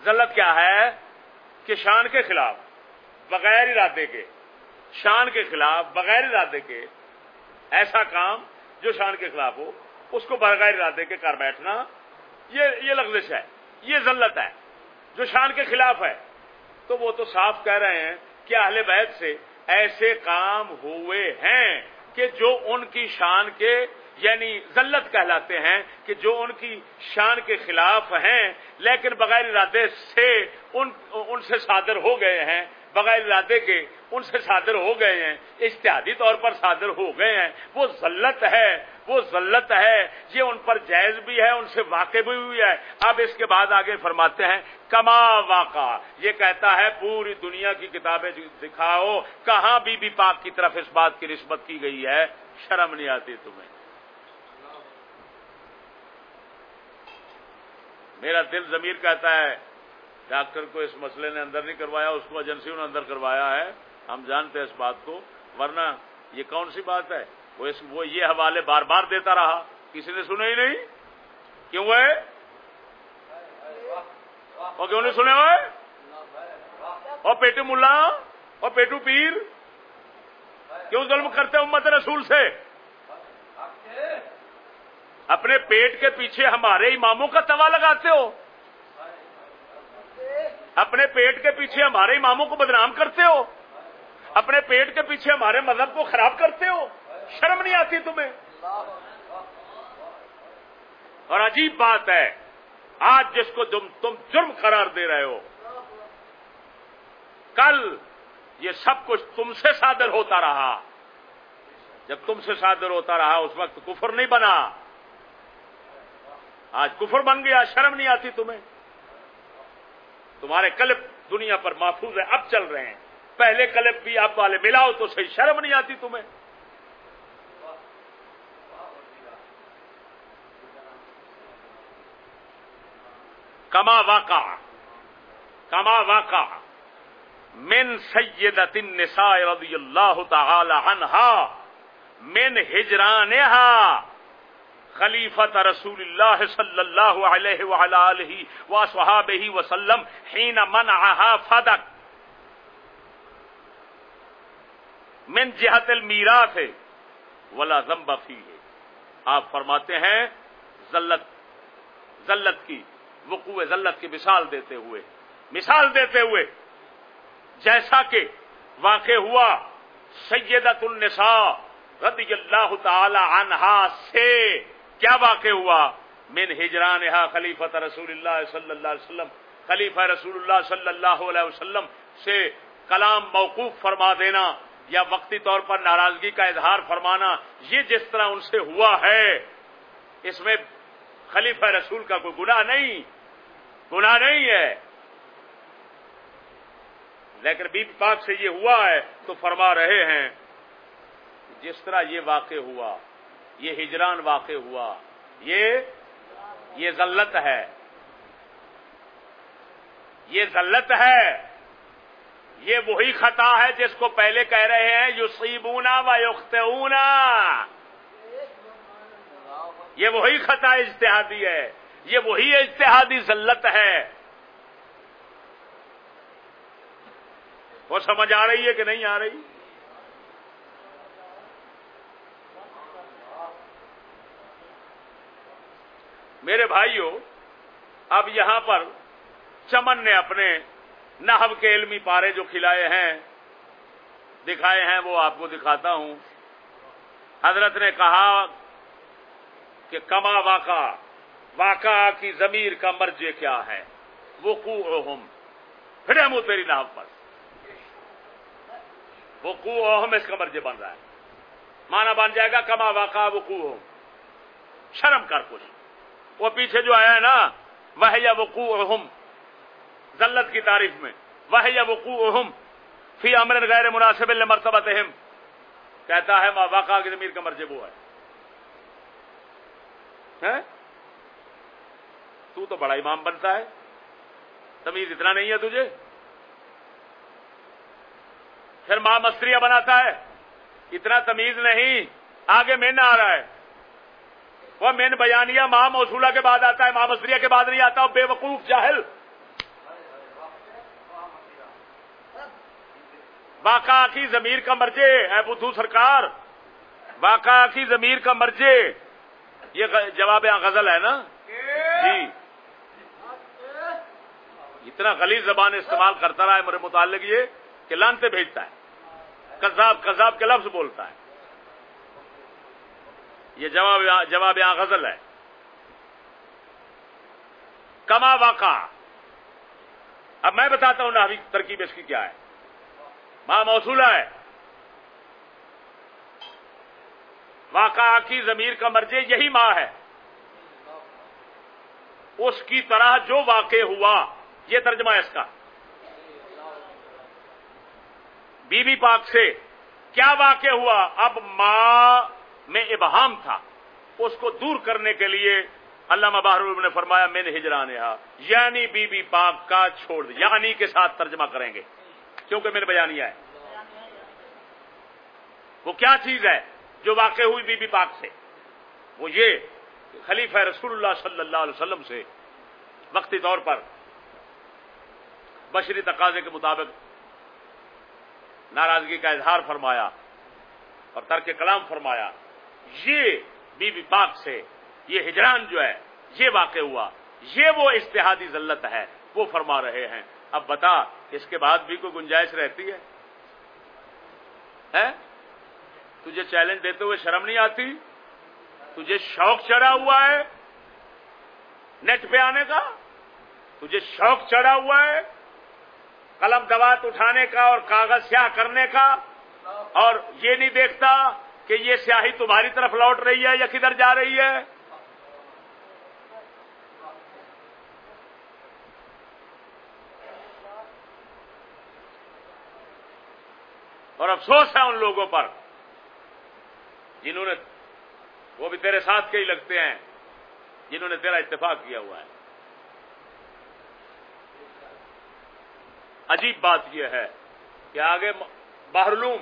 ذلت کیا ہے کہ شان کے خلاف، بغیر ارادے کے، شان کے خلاف، بغیر ارادے کے ایسا کام جو شان کے خلاف ہو، اس کو بغیر ارادے کے کر بیٹھنا، یہ یہ لغزش ہے، یہ ذلت ہے۔ جو شان کے خلاف ہے، تو وہ تو صاف کہہ رہے ہیں کہ اہل بیت سے ایسے کام ہوئے ہیں۔ کہ جو ان کی شان کے یعنی ذلت کہلاتے ہیں، کہ جو ان کی شان کے خلاف ہیں، لیکن بغیر ارادے سے ان ان سے صادر ہو گئے ہیں، بغیر ارادے کے ان سے صادر ہو گئے ہیں اشتہادی طور پر صادر ہو گئے ہیں، وہ ذلت ہے۔ وہ ذلت ہے، یہ ان پر جائز بھی ہے، ان سے واقع بھی ہوئی ہے۔ اب اس کے بعد آگے فرماتے ہیں، کما واقع، یہ کہتا ہے، پوری دنیا کی کتابیں دکھاؤ، کہاں بی بی پاک کی طرف اس بات کی نسبت کی گئی ہے؟ شرم نہیں آتی تمہیں۔ میرا دل ضمیر کہتا ہے، ڈاکٹر کو اس مسئلے نے اندر نہیں کروایا، اس کو ایجنسیوں نے اندر کروایا ہے۔ ہم جانتے ہیں اس بات کو، ورنہ یہ کون سی بات ہے؟ وہ اس وہ یہ حوالے بار بار دیتا رہا۔ کسی نے سنے ہی نہیں؟ کیوں وہ اور کیوں نہیں سنے ہوئے؟ اور پیٹو ملا؟ اور پیٹو پیر؟ کیوں ظلم کرتے امت رسول سے؟ اپنے پیٹ کے پیچھے ہمارے اماموں کا توا لگاتے ہو۔ اپنے پیٹ کے پیچھے ہمارے اماموں کو بدنام کرتے ہو۔ اپنے پیٹ کے پیچھے ہمارے مذہب کو خراب کرتے ہو۔ شرم نہیں آتی تمہیں؟ اور عجیب بات ہے، آج جس کو تم تم جرم قرار دے رہے ہو، کل یہ سب کچھ تم سے صادر ہوتا رہا۔ جب تم سے صادر ہوتا رہا، اس وقت کفر نہیں بنا۔ آج کفر بن گیا، شرم نہیں آتی تمہیں۔ تمہارے کلب دنیا پر محفوظ ہے اب چل رہے ہیں۔ پہلے کلب بھی آپ والے ملاؤ تو صحیح، شرم نہیں آتی تمہیں۔ کما واقع کما واقع، من سیدت النساء رضی اللہ تعالی عنہا، من ہجرانہا خلیفت رسول اللہ صلی اللہ علیہ وعلا آلہ وصحابہ وسلم حین منعہا فدک من جہت المیراث، ولا ذنب فیہ۔ آپ فرماتے ہیں ذلت ذلت کی۔ وقوع ذلت کی مثال دیتے ہوئے۔ مثال دیتے ہوئے جیسا کہ واقع ہوا سیدت النساء رضی اللہ تعالی عنہا سے کیا واقع ہوا؟ من ہجران خلیفت رسول اللہ صلی اللہ علیہ وسلم، خلیفہ رسول اللہ صلی اللہ علیہ وسلم سے کلام موقوف فرما دینا یا وقتی طور پر ناراضگی کا اظہار فرمانا، یہ جس طرح ان سے ہوا ہے، اس میں خلیفہ رسول کا کوئی گناہ نہیں۔ گناہ نہیں ہے۔ لیکن بی پاک سے یہ ہوا ہے، تو فرما رہے ہیں، جس طرح یہ واقع ہوا، یہ ہجران واقع ہوا، یہ یہ ذلت ہے۔ یہ ذلت ہے۔ یہ وہی خطا ہے جس کو پہلے کہہ رہے ہیں یو سیبونا و یختونا یہ وہی خطا اجتہادی ہے۔ یہ وہی اجتہادی ذلت ہے۔ وہ سمجھ آ رہی ہے کہ نہیں آ رہی؟ میرے بھائیوں اب یہاں پر چمن نے اپنے نحب کے علمی پارے جو کھلائے ہیں، دکھائے ہیں، وہ آپ کو دکھاتا ہوں۔ حضرت نے کہا کہ کما واقع واقع کی ضمیر کا مرجے کیا ہے؟ وہ پھر ہم تیری نحب پر۔ وقوع اہم اس کا مرجے بن رہا ہے۔ مانا بن جائے گا کما واقع وقوع شرم کر کچھ۔ وہ پیچھے جو آیا ہے نا وہ یا وقوع اہم ذلت کی تعریف میں۔ وہ یا وقوع اہم فی امر غیر مناسب مرتبہ تہم کہتا ہے ماں واقع کی ضمیر کا مرجے وہ ہے۔ تو تو بڑا امام بنتا ہے۔ تمیز اتنا نہیں ہے تجھے۔ پھر ماں مستری بناتا ہے۔ اتنا تمیز نہیں۔ آگے مین آ رہا ہے۔ وہ مین بیانیہ ماں موصولہ کے بعد آتا ہے۔ ماں مستری کے بعد نہیں آتا۔ بے وقوف جاہل۔ واقع کی ضمیر کا مرجے۔ اے بدھو سرکار واقع کی ضمیر کا مرجے۔ یہ جواب غزل ہے نا؟ جی۔ اتنا غلیظ زبان استعمال کرتا رہا ہے، میرے متعلق یہ کہ لانتے بھیجتا ہے۔ کذاب کذاب کے لفظ بولتا ہے۔ یہ جواب جواب یہاں غزل ہے۔ کما واقع۔ اب میں بتاتا ہوں نا ابھی ترکیب اس کی کیا ہے۔ ماں موصولہ ہے۔ واقع کی ضمیر کا مرجے یہی ماں ہے۔ اس کی طرح جو واقع ہوا۔ یہ ترجمہ ہے اس کا۔ بی بی پاک سے کیا واقع ہوا؟ اب ماں میں ابہام تھا۔ اس کو دور کرنے کے لیے علامہ بہر نے فرمایا، میں نے ہجران یعنی بی بی پاک کا چھوڑ دیا۔ یعنی کے ساتھ ترجمہ کریں گے۔ کیونکہ میں نے بیانیہ ہے۔ وہ کیا چیز ہے جو واقع ہوئی بی بی پاک سے؟ وہ یہ خلیفہ رسول اللہ صلی اللہ علیہ وسلم سے وقتی طور پر بشری تقاضے کے مطابق ناراضگی کا اظہار فرمایا اور ترک کلام فرمایا، یہ بی بی پاک سے، یہ ہجران جو ہے، یہ واقع ہوا، یہ وہ اشتہادی ذلت ہے، وہ فرما رہے ہیں۔ اب بتا، اس کے بعد بھی کوئی گنجائش رہتی ہے؟ تجھے چیلنج دیتے ہوئے شرم نہیں آتی؟ تجھے شوق چڑھا ہوا ہے نیٹ پہ آنے کا؟ تجھے شوق چڑھا ہوا ہے؟ قلم دوات اٹھانے کا اور کاغذ سیاہ کرنے کا اور یہ نہیں دیکھتا کہ یہ سیاہی تمہاری طرف لوٹ رہی ہے یا کدھر جا رہی ہے۔ اور افسوس ہے ان لوگوں پر جنہوں نے وہ بھی تیرے ساتھ کے ہی لگتے ہیں، جنہوں نے تیرا اتفاق کیا ہوا ہے۔ عجیب بات یہ ہے کہ آگے بحرلوم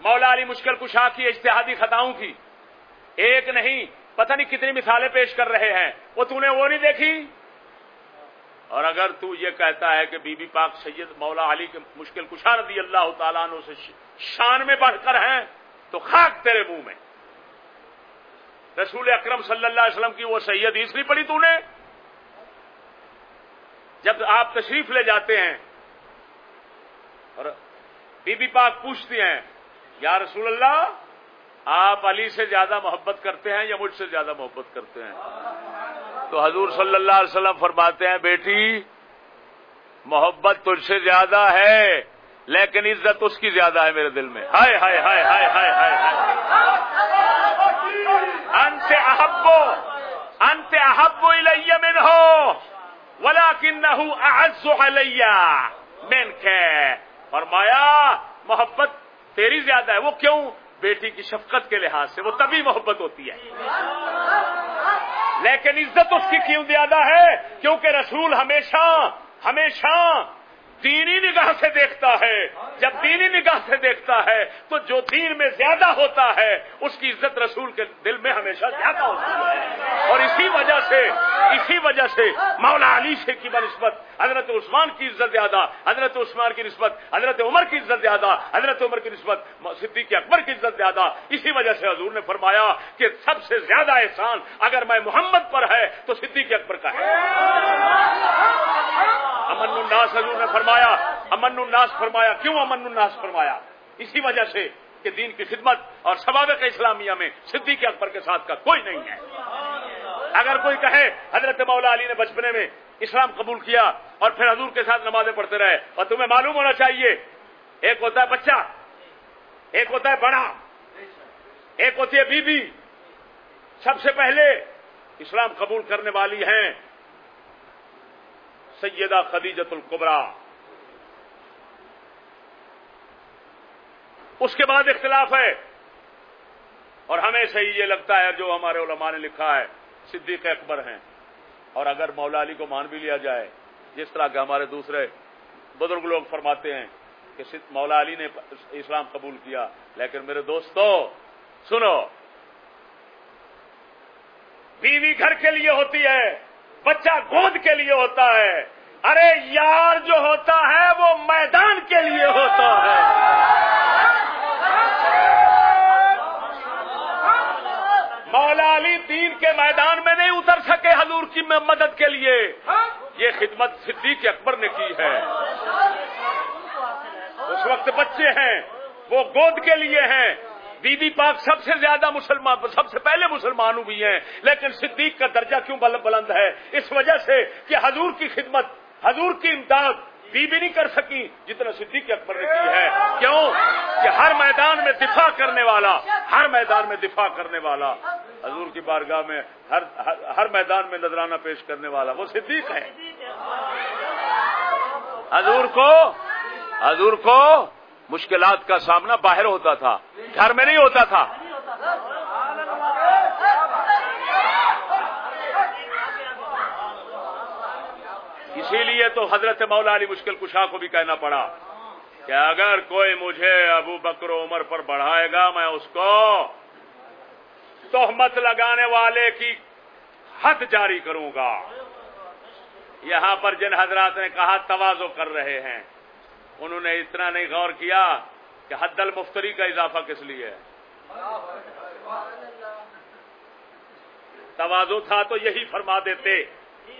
مولا علی مشکل کشا کی اشتہادی خطاؤں کی، ایک نہیں، پتہ نہیں کتنی مثالیں پیش کر رہے ہیں، وہ تو نے وہ نہیں دیکھی؟ اور اگر تو یہ کہتا ہے کہ بی بی پاک سید مولا علی کے مشکل کشا رضی اللہ تعالیٰ عنہ سے شان میں بڑھ کر ہیں، تو خاک تیرے منہ میں۔ رسول اکرم صلی اللہ علیہ وسلم کی وہ سید اس نہیں پڑی تو نے؟ جب آپ تشریف لے جاتے ہیں اور بی بی پاک پوچھتی ہیں، یا رسول اللہ، آپ علی سے زیادہ محبت کرتے ہیں یا مجھ سے زیادہ محبت کرتے ہیں؟ تو حضور صلی اللہ علیہ وسلم فرماتے ہیں، بیٹی، محبت تجھ سے زیادہ ہے، لیکن عزت اس کی زیادہ ہے میرے دل میں۔ ہائے ہائے ہائے ہائے ہائے ہائے انت احبو انت احب الیہ من ہو ولیکنہو اعز علیہ۔ من کے فرمایا، محبت تیری زیادہ ہے، وہ کیوں؟ بیٹی کی شفقت کے لحاظ سے، وہ تبھی محبت ہوتی ہے۔ لیکن عزت اس کی کیوں زیادہ ہے؟ کیونکہ رسول ہمیشہ ہمیشہ دینی نگاہ سے دیکھتا ہے۔ جب دینی نگاہ سے دیکھتا ہے، تو جو دین میں زیادہ ہوتا ہے، اس کی عزت رسول کے دل میں ہمیشہ زیادہ ہوتی ہے۔ اور اسی وجہ سے، اسی وجہ سے مولا علی سے کی بنسبت حضرت عثمان کی عزت زیادہ، حضرت عثمان کی نسبت، حضرت عمر کی عزت زیادہ، حضرت عمر کی نسبت، صدیق اکبر کی عزت زیادہ۔ اسی وجہ سے حضور نے فرمایا کہ سب سے زیادہ احسان اگر میں محمد پر ہے، تو صدیق اکبر کا ہے۔ امن الناس حضور نے فرمایا، امن الناس فرمایا، کیوں امن الناس فرمایا؟ اسی وجہ سے کہ دین کی خدمت اور سبابق اسلامیہ میں صدیق اکبر کے ساتھ کا کوئی نہیں ہے۔ اگر کوئی کہے، حضرت مولا علی نے بچپنے میں اسلام قبول کیا اور پھر حضور کے ساتھ نمازیں پڑھتے رہے، اور تمہیں معلوم ہونا چاہیے، ایک ہوتا ہے بچہ، ایک ہوتا ہے بڑا، ایک ہوتی ہے بی بی سب سے پہلے اسلام قبول کرنے والی ہیں۔ سیدہ خدیجت القبرا اس کے بعد اختلاف ہے۔ اور ہمیں صحیح یہ لگتا ہے جو ہمارے علماء نے لکھا ہے، صدیق اکبر ہیں۔ اور اگر مولا علی کو مان بھی لیا جائے، جس طرح کے ہمارے دوسرے بزرگ لوگ فرماتے ہیں کہ مولا علی نے اسلام قبول کیا، لیکن میرے دوستو، سنو۔ بیوی گھر کے لیے ہوتی ہے۔ بچہ گود کے لیے ہوتا ہے۔ ارے یار جو ہوتا ہے وہ میدان کے لیے ہوتا ہے۔ مولا علی دین کے میدان میں نہیں اتر سکے حضور کی مدد کے لیے۔ یہ خدمت صدیق اکبر نے کی ہے۔ اس وقت بچے ہیں، وہ گود کے لیے ہیں۔ بی بی پاک سب سے زیادہ مسلمان سب سے پہلے مسلمان ہوئی ہیں، لیکن صدیق کا درجہ کیوں بلند ہے؟ اس وجہ سے کہ حضور کی خدمت، حضور کی امداد بی بھی نہیں کر سکی، جتنا صدیق اکبر نے کی ہے۔ کیوں؟ کہ ہر میدان میں دفاع کرنے والا، ہر میدان میں دفاع کرنے والا، حضور کی بارگاہ میں ہر ہر میدان میں نذرانہ پیش کرنے والا، وہ صدیق ہے حضور کو حضور کو مشکلات کا سامنا باہر ہوتا تھا۔ گھر میں نہیں ہوتا تھا۔ اسی لیے تو حضرت مولا علی مشکل کشا کو بھی کہنا پڑا کہ اگر کوئی مجھے ابو بکر عمر پر بڑھائے گا، میں اس کو تہمت لگانے والے کی حد جاری کروں گا۔ یہاں پر جن حضرات نے کہا توازو کر رہے ہیں۔ انہوں نے اتنا نہیں غور کیا کہ حد المفتری کا اضافہ کس لیے توازو تھا تو یہی فرما دیتے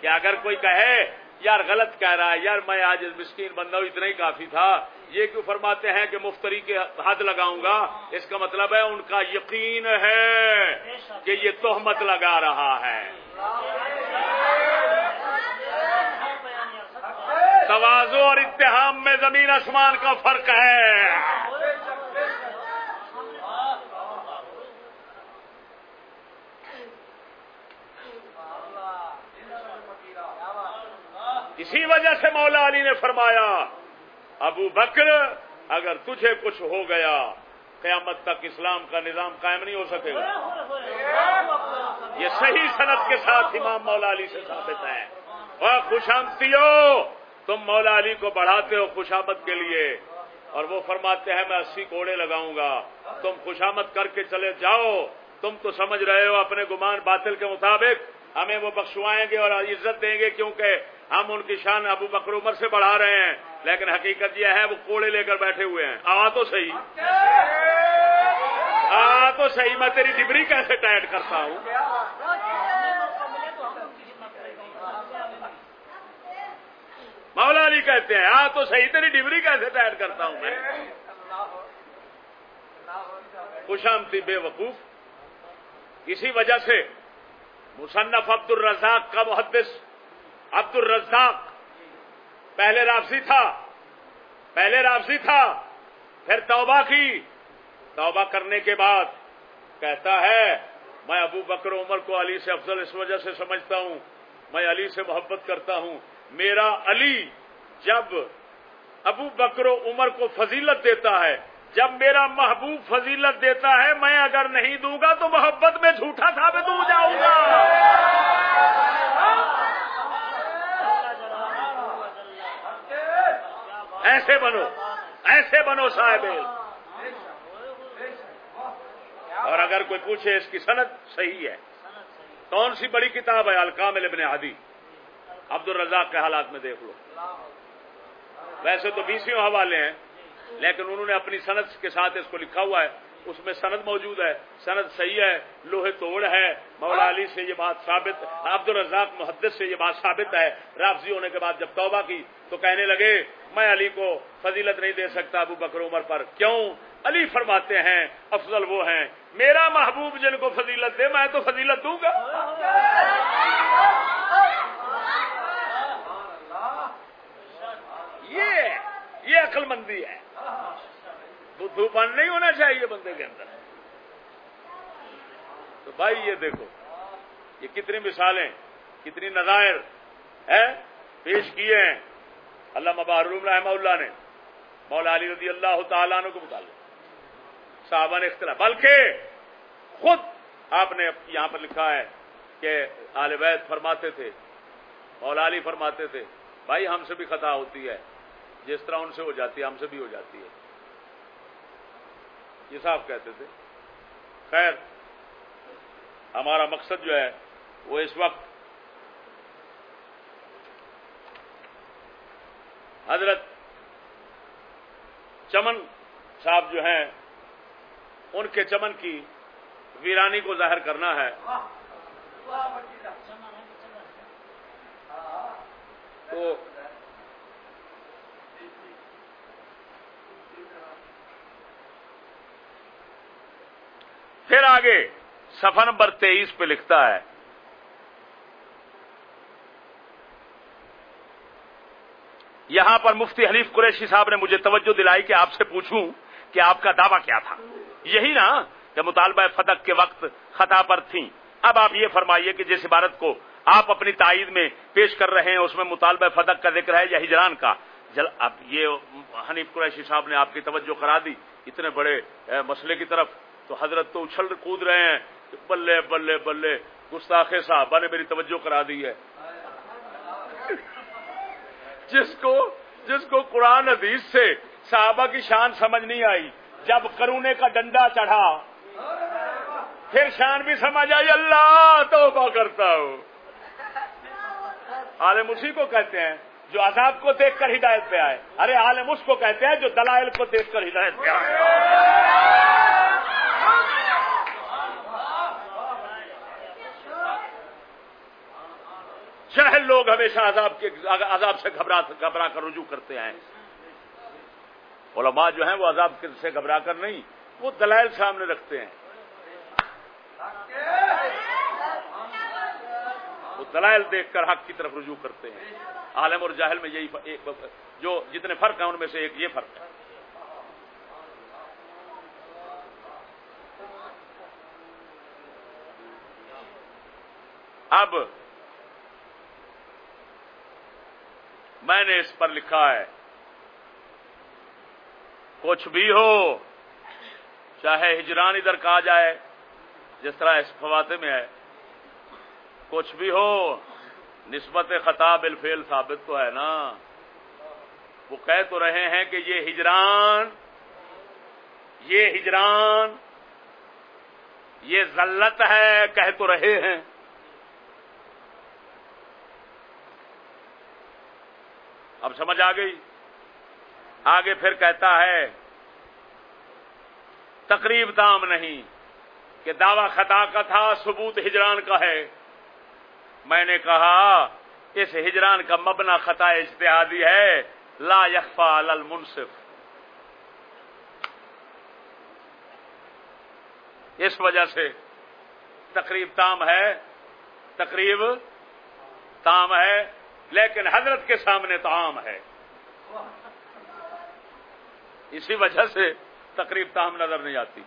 کہ اگر کوئی کہے، یار غلط کہہ رہا ہے، یار میں آج مسکین بندہ ہوں، اتنا ہی کافی تھا۔ یہ کیوں فرماتے ہیں کہ مفتری کے حد لگاؤں گا؟ اس کا مطلب ہے ان کا یقین ہے کہ یہ تہمت لگا رہا ہے۔ توازو اور اتحام میں زمین آسمان کا فرق ہے۔ اسی وجہ سے مولا علی نے فرمایا، ابو بکر، اگر تجھے کچھ ہو گیا، قیامت تک اسلام کا نظام قائم نہیں ہو سکے گا۔ یہ صحیح صنعت کے ساتھ امام مولا علی سے ثابت ہے۔ وہ خوشامتیو تم مولا علی کو بڑھاتے ہو خوشامد کے لیے۔ اور وہ فرماتے ہیں، میں اسی کوڑے لگاؤں گا۔ تم خوشامد کر کے چلے جاؤ۔ تم تو سمجھ رہے ہو اپنے گمان باطل کے مطابق۔ ہمیں وہ بخشوائیں گے اور عزت دیں گے کیونکہ ہم ان کی شان ابو بکر عمر سے بڑھا رہے ہیں۔ لیکن حقیقت یہ ہے، وہ کوڑے لے کر بیٹھے ہوئے ہیں۔ آ تو صحیح۔ آ تو صحیح۔ میں تیری ڈبری کیسے ٹائٹ کرتا ہوں؟ مولا علی کہتے ہیں آ تو صحیح، تیری ڈبری کیسے ٹائٹ کرتا ہوں میں؟ خوشامتی بے وقوف۔ اسی وجہ سے مصنف عبد الرزاق کا محدث عبد الرزاق پہلے رابسی تھا، پہلے رابسی تھا، پھر توبہ کی۔ توبہ کرنے کے بعد کہتا ہے، میں ابو بکر عمر کو علی سے افضل اس وجہ سے سمجھتا ہوں، میں علی سے محبت کرتا ہوں۔ میرا علی جب ابو بکر و عمر کو فضیلت دیتا ہے، جب میرا محبوب فضیلت دیتا ہے، میں اگر نہیں دوں گا تو محبت میں جھوٹا ثابت ہو جاؤں گا۔ ایسے بنو ایسے بنو صاحب۔ اور اگر کوئی پوچھے اس کی صنعت صحیح ہے، کون سی بڑی کتاب ہے؟ الکامل ابن عادی عبد الرزاق کے حالات میں دیکھ لو۔ ویسے تو بیسوں حوالے ہیں، لیکن انہوں نے اپنی صنعت کے ساتھ اس کو لکھا ہوا ہے۔ اس میں سند موجود ہے، سند صحیح ہے، لوہے توڑ ہے، مولا علی سے یہ بات ثابت عبد الرزاق محدث سے یہ بات ثابت ہے۔ رافضی ہونے کے بعد جب توبہ کی تو کہنے لگے، میں علی کو فضیلت نہیں دے سکتا ابو بکر عمر پر۔ کیوں؟ علی فرماتے ہیں، افضل وہ ہیں۔ میرا محبوب جن کو فضیلت دے، میں تو فضیلت دوں گا۔ یہ یہ عقل مندی ہے بدھوپن نہیں ہونا چاہیے بندے کے اندر۔ تو بھائی یہ دیکھو، یہ کتنی مثالیں، کتنی نظائر ہے پیش کیے ہیں۔ اللہ مبارم رحمہ اللہ نے، مولا علی رضی اللہ تعالیٰ عنہ کو متعلق۔ صحابہ نے اختلاف، بلکہ خود آپ نے یہاں پر لکھا ہے کہ آل بیت فرماتے تھے، مولا علی فرماتے تھے، بھائی ہم سے بھی خطا ہوتی ہے۔ جس طرح ان سے ہو جاتی ہے ہم سے بھی ہو جاتی ہے۔ یہ صاحب کہتے تھے۔ خیر ہمارا مقصد جو ہے وہ اس وقت حضرت چمن صاحب جو ہیں ان کے چمن کی ویرانی کو ظاہر کرنا ہے۔ تو پھر آگے سفا نمبر تیئیس پہ لکھتا ہے۔ یہاں پر مفتی حنیف قریشی صاحب نے مجھے توجہ دلائی کہ آپ سے پوچھوں کہ آپ کا دعویٰ کیا تھا۔ یہی نا کہ مطالبہ فتق کے وقت خطا پر تھیں۔ اب آپ یہ فرمائیے کہ جس عبارت کو آپ اپنی تائید میں پیش کر رہے ہیں، اس میں مطالبہ فتق کا ذکر ہے یا ہجران کا؟ جل، اب یہ حنیف قریشی صاحب نے آپ کی توجہ کرا دی۔ اتنے بڑے مسئلے کی طرف۔ تو حضرت تو اچھل کود رہے ہیں بلے بلے بلے گستاخ صاحبہ نے میری توجہ کرا دی ہے۔ جس کو جس کو قرآن حدیث سے صحابہ کی شان سمجھ نہیں آئی، جب کرونے کا ڈنڈا چڑھا، پھر شان بھی سمجھ آئی، اللہ توبہ کرتا ہوں عالم اسی کو کہتے ہیں، جو عذاب کو دیکھ کر ہدایت پہ آئے۔ ارے عالم اس کو کہتے ہیں، جو دلائل کو دیکھ کر ہدایت پہ آئے۔ جہل لوگ ہمیشہ عذاب کے عذاب سے گھبرا گھبرا کر رجوع کرتے ہیں۔ علماء جو ہیں وہ عذاب سے گھبرا کر نہیں، وہ دلائل سامنے رکھتے ہیں۔ وہ دلائل دیکھ کر حق کی طرف رجوع کرتے ہیں۔ عالم اور جاہل میں یہی جو جتنے فرق ہیں ان میں سے ایک یہ فرق ہے۔ اب میں نے اس پر لکھا ہے۔ کچھ بھی ہو، چاہے ہجران ادھر کہا جائے، جس طرح اس فواتے میں ہے۔ کچھ بھی ہو، نسبت خطاب الفیل ثابت تو ہے نا۔ وہ کہہ تو رہے ہیں کہ یہ ہجران یہ ہجران، یہ ذلت ہے، کہہ تو رہے ہیں۔ اب سمجھ آ گئی۔ آگے پھر کہتا ہے، تقریب دام نہیں کہ دعوی خطا کا تھا، ثبوت ہجران کا ہے۔ میں نے کہا، اس ہجران کا مبنا خطا اجتہادی ہے، لا یخفا المنصف۔ اس وجہ سے تقریب تام ہے، تقریب تام ہے۔ لیکن حضرت کے سامنے تو عام ہے۔ اسی وجہ سے تقریب تام نظر نہیں آتی۔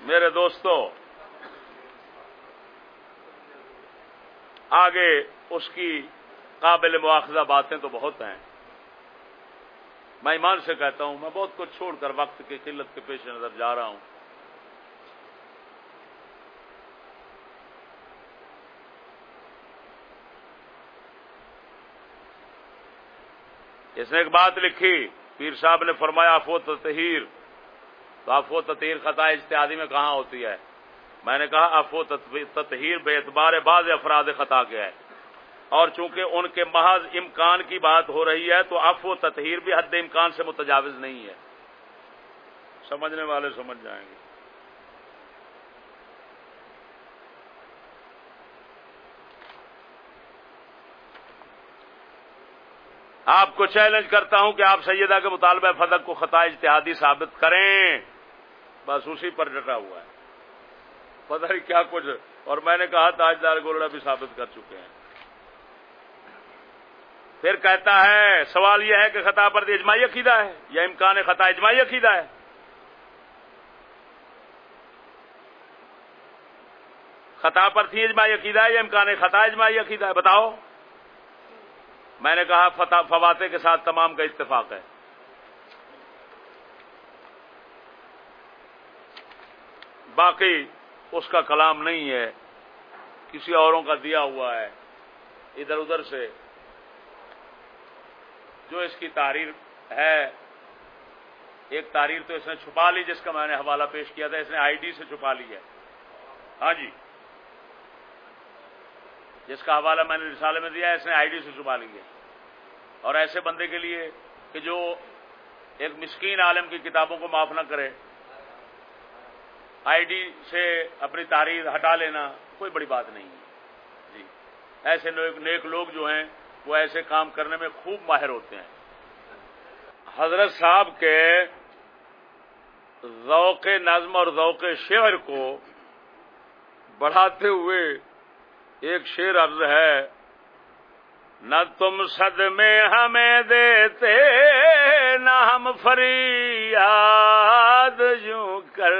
میرے دوستو، آگے اس کی قابل مواخذہ باتیں تو بہت ہیں۔ میں ایمان سے کہتا ہوں، میں بہت کچھ چھوڑ کر وقت کی قلت کے پیش نظر جا رہا ہوں۔ اس نے ایک بات لکھی، پیر صاحب نے فرمایا افو تطہیر تو افو تطہیر خطا اجتہادی میں کہاں ہوتی ہے؟ میں نے کہا افو تطہیر بے اعتبار بعض افراد خطا کے ہے اور چونکہ ان کے محض امکان کی بات ہو رہی ہے تو افو تطہیر بھی حد امکان سے متجاوز نہیں ہے۔ سمجھنے والے سمجھ جائیں گے۔ آپ کو چیلنج کرتا ہوں کہ آپ سیدہ کے مطالبہ فدق کو خطا اجتہادی ثابت کریں۔ بس اسی پر ڈٹا ہوا ہے۔ پتہ نہیں کیا کچھ اور میں نے کہا تاجدار گولڑا بھی ثابت کر چکے ہیں۔ پھر کہتا ہے، سوال یہ ہے کہ خطا پر اجماعی عقیدہ ہے یا امکان خطا اجماعی عقیدہ ہے؟ خطا پر تھی اجماعی عقیدہ ہے یا امکان خطا اجماعی عقیدہ ہے؟ بتاؤ۔ میں نے کہا فواتے کے ساتھ تمام کا اتفاق ہے۔ باقی اس کا کلام نہیں ہے، کسی اوروں کا دیا ہوا ہے، ادھر ادھر سے۔ جو اس کی تحریر ہے، ایک تحریر تو اس نے چھپا لی جس کا میں نے حوالہ پیش کیا تھا، اس نے آئی ڈی سے چھپا لی ہے۔ ہاں جی۔ جس کا حوالہ میں نے رسالے میں دیا ہے، اس نے آئی ڈی سے چھپا لی ہے۔ اور ایسے بندے کے لیے کہ جو ایک مسکین عالم کی کتابوں کو معاف نہ کرے، آئی ڈی سے اپنی تحریر ہٹا لینا کوئی بڑی بات نہیں ہے۔ جی۔ ایسے نیک لوگ جو ہیں وہ ایسے کام کرنے میں خوب ماہر ہوتے ہیں۔ حضرت صاحب کے ذوق نظم اور ذوق شعر کو بڑھاتے ہوئے ایک شعر عرض ہے، نہ تم صد میں ہمیں دیتے، نہ ہم فریاد یوں کر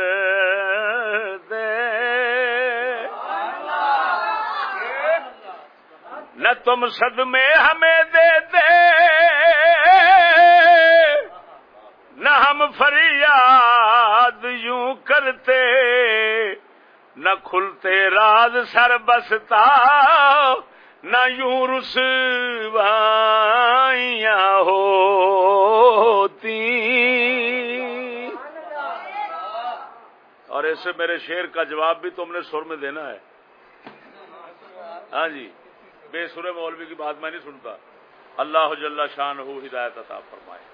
نہ تم صد میں ہمیں دیتے نہ ہم فریاد یوں کرتے، نہ کھلتے راز سر بستا، نہ یوں رسوائیاں ہوتی۔ اور ایسے میرے شیر کا جواب بھی تم نے سر میں دینا ہے۔ ہاں جی۔ بے سر مولوی کی بات میں نہیں سنتا۔ اللہ جل شان ہو ہدایت عطا فرمائے۔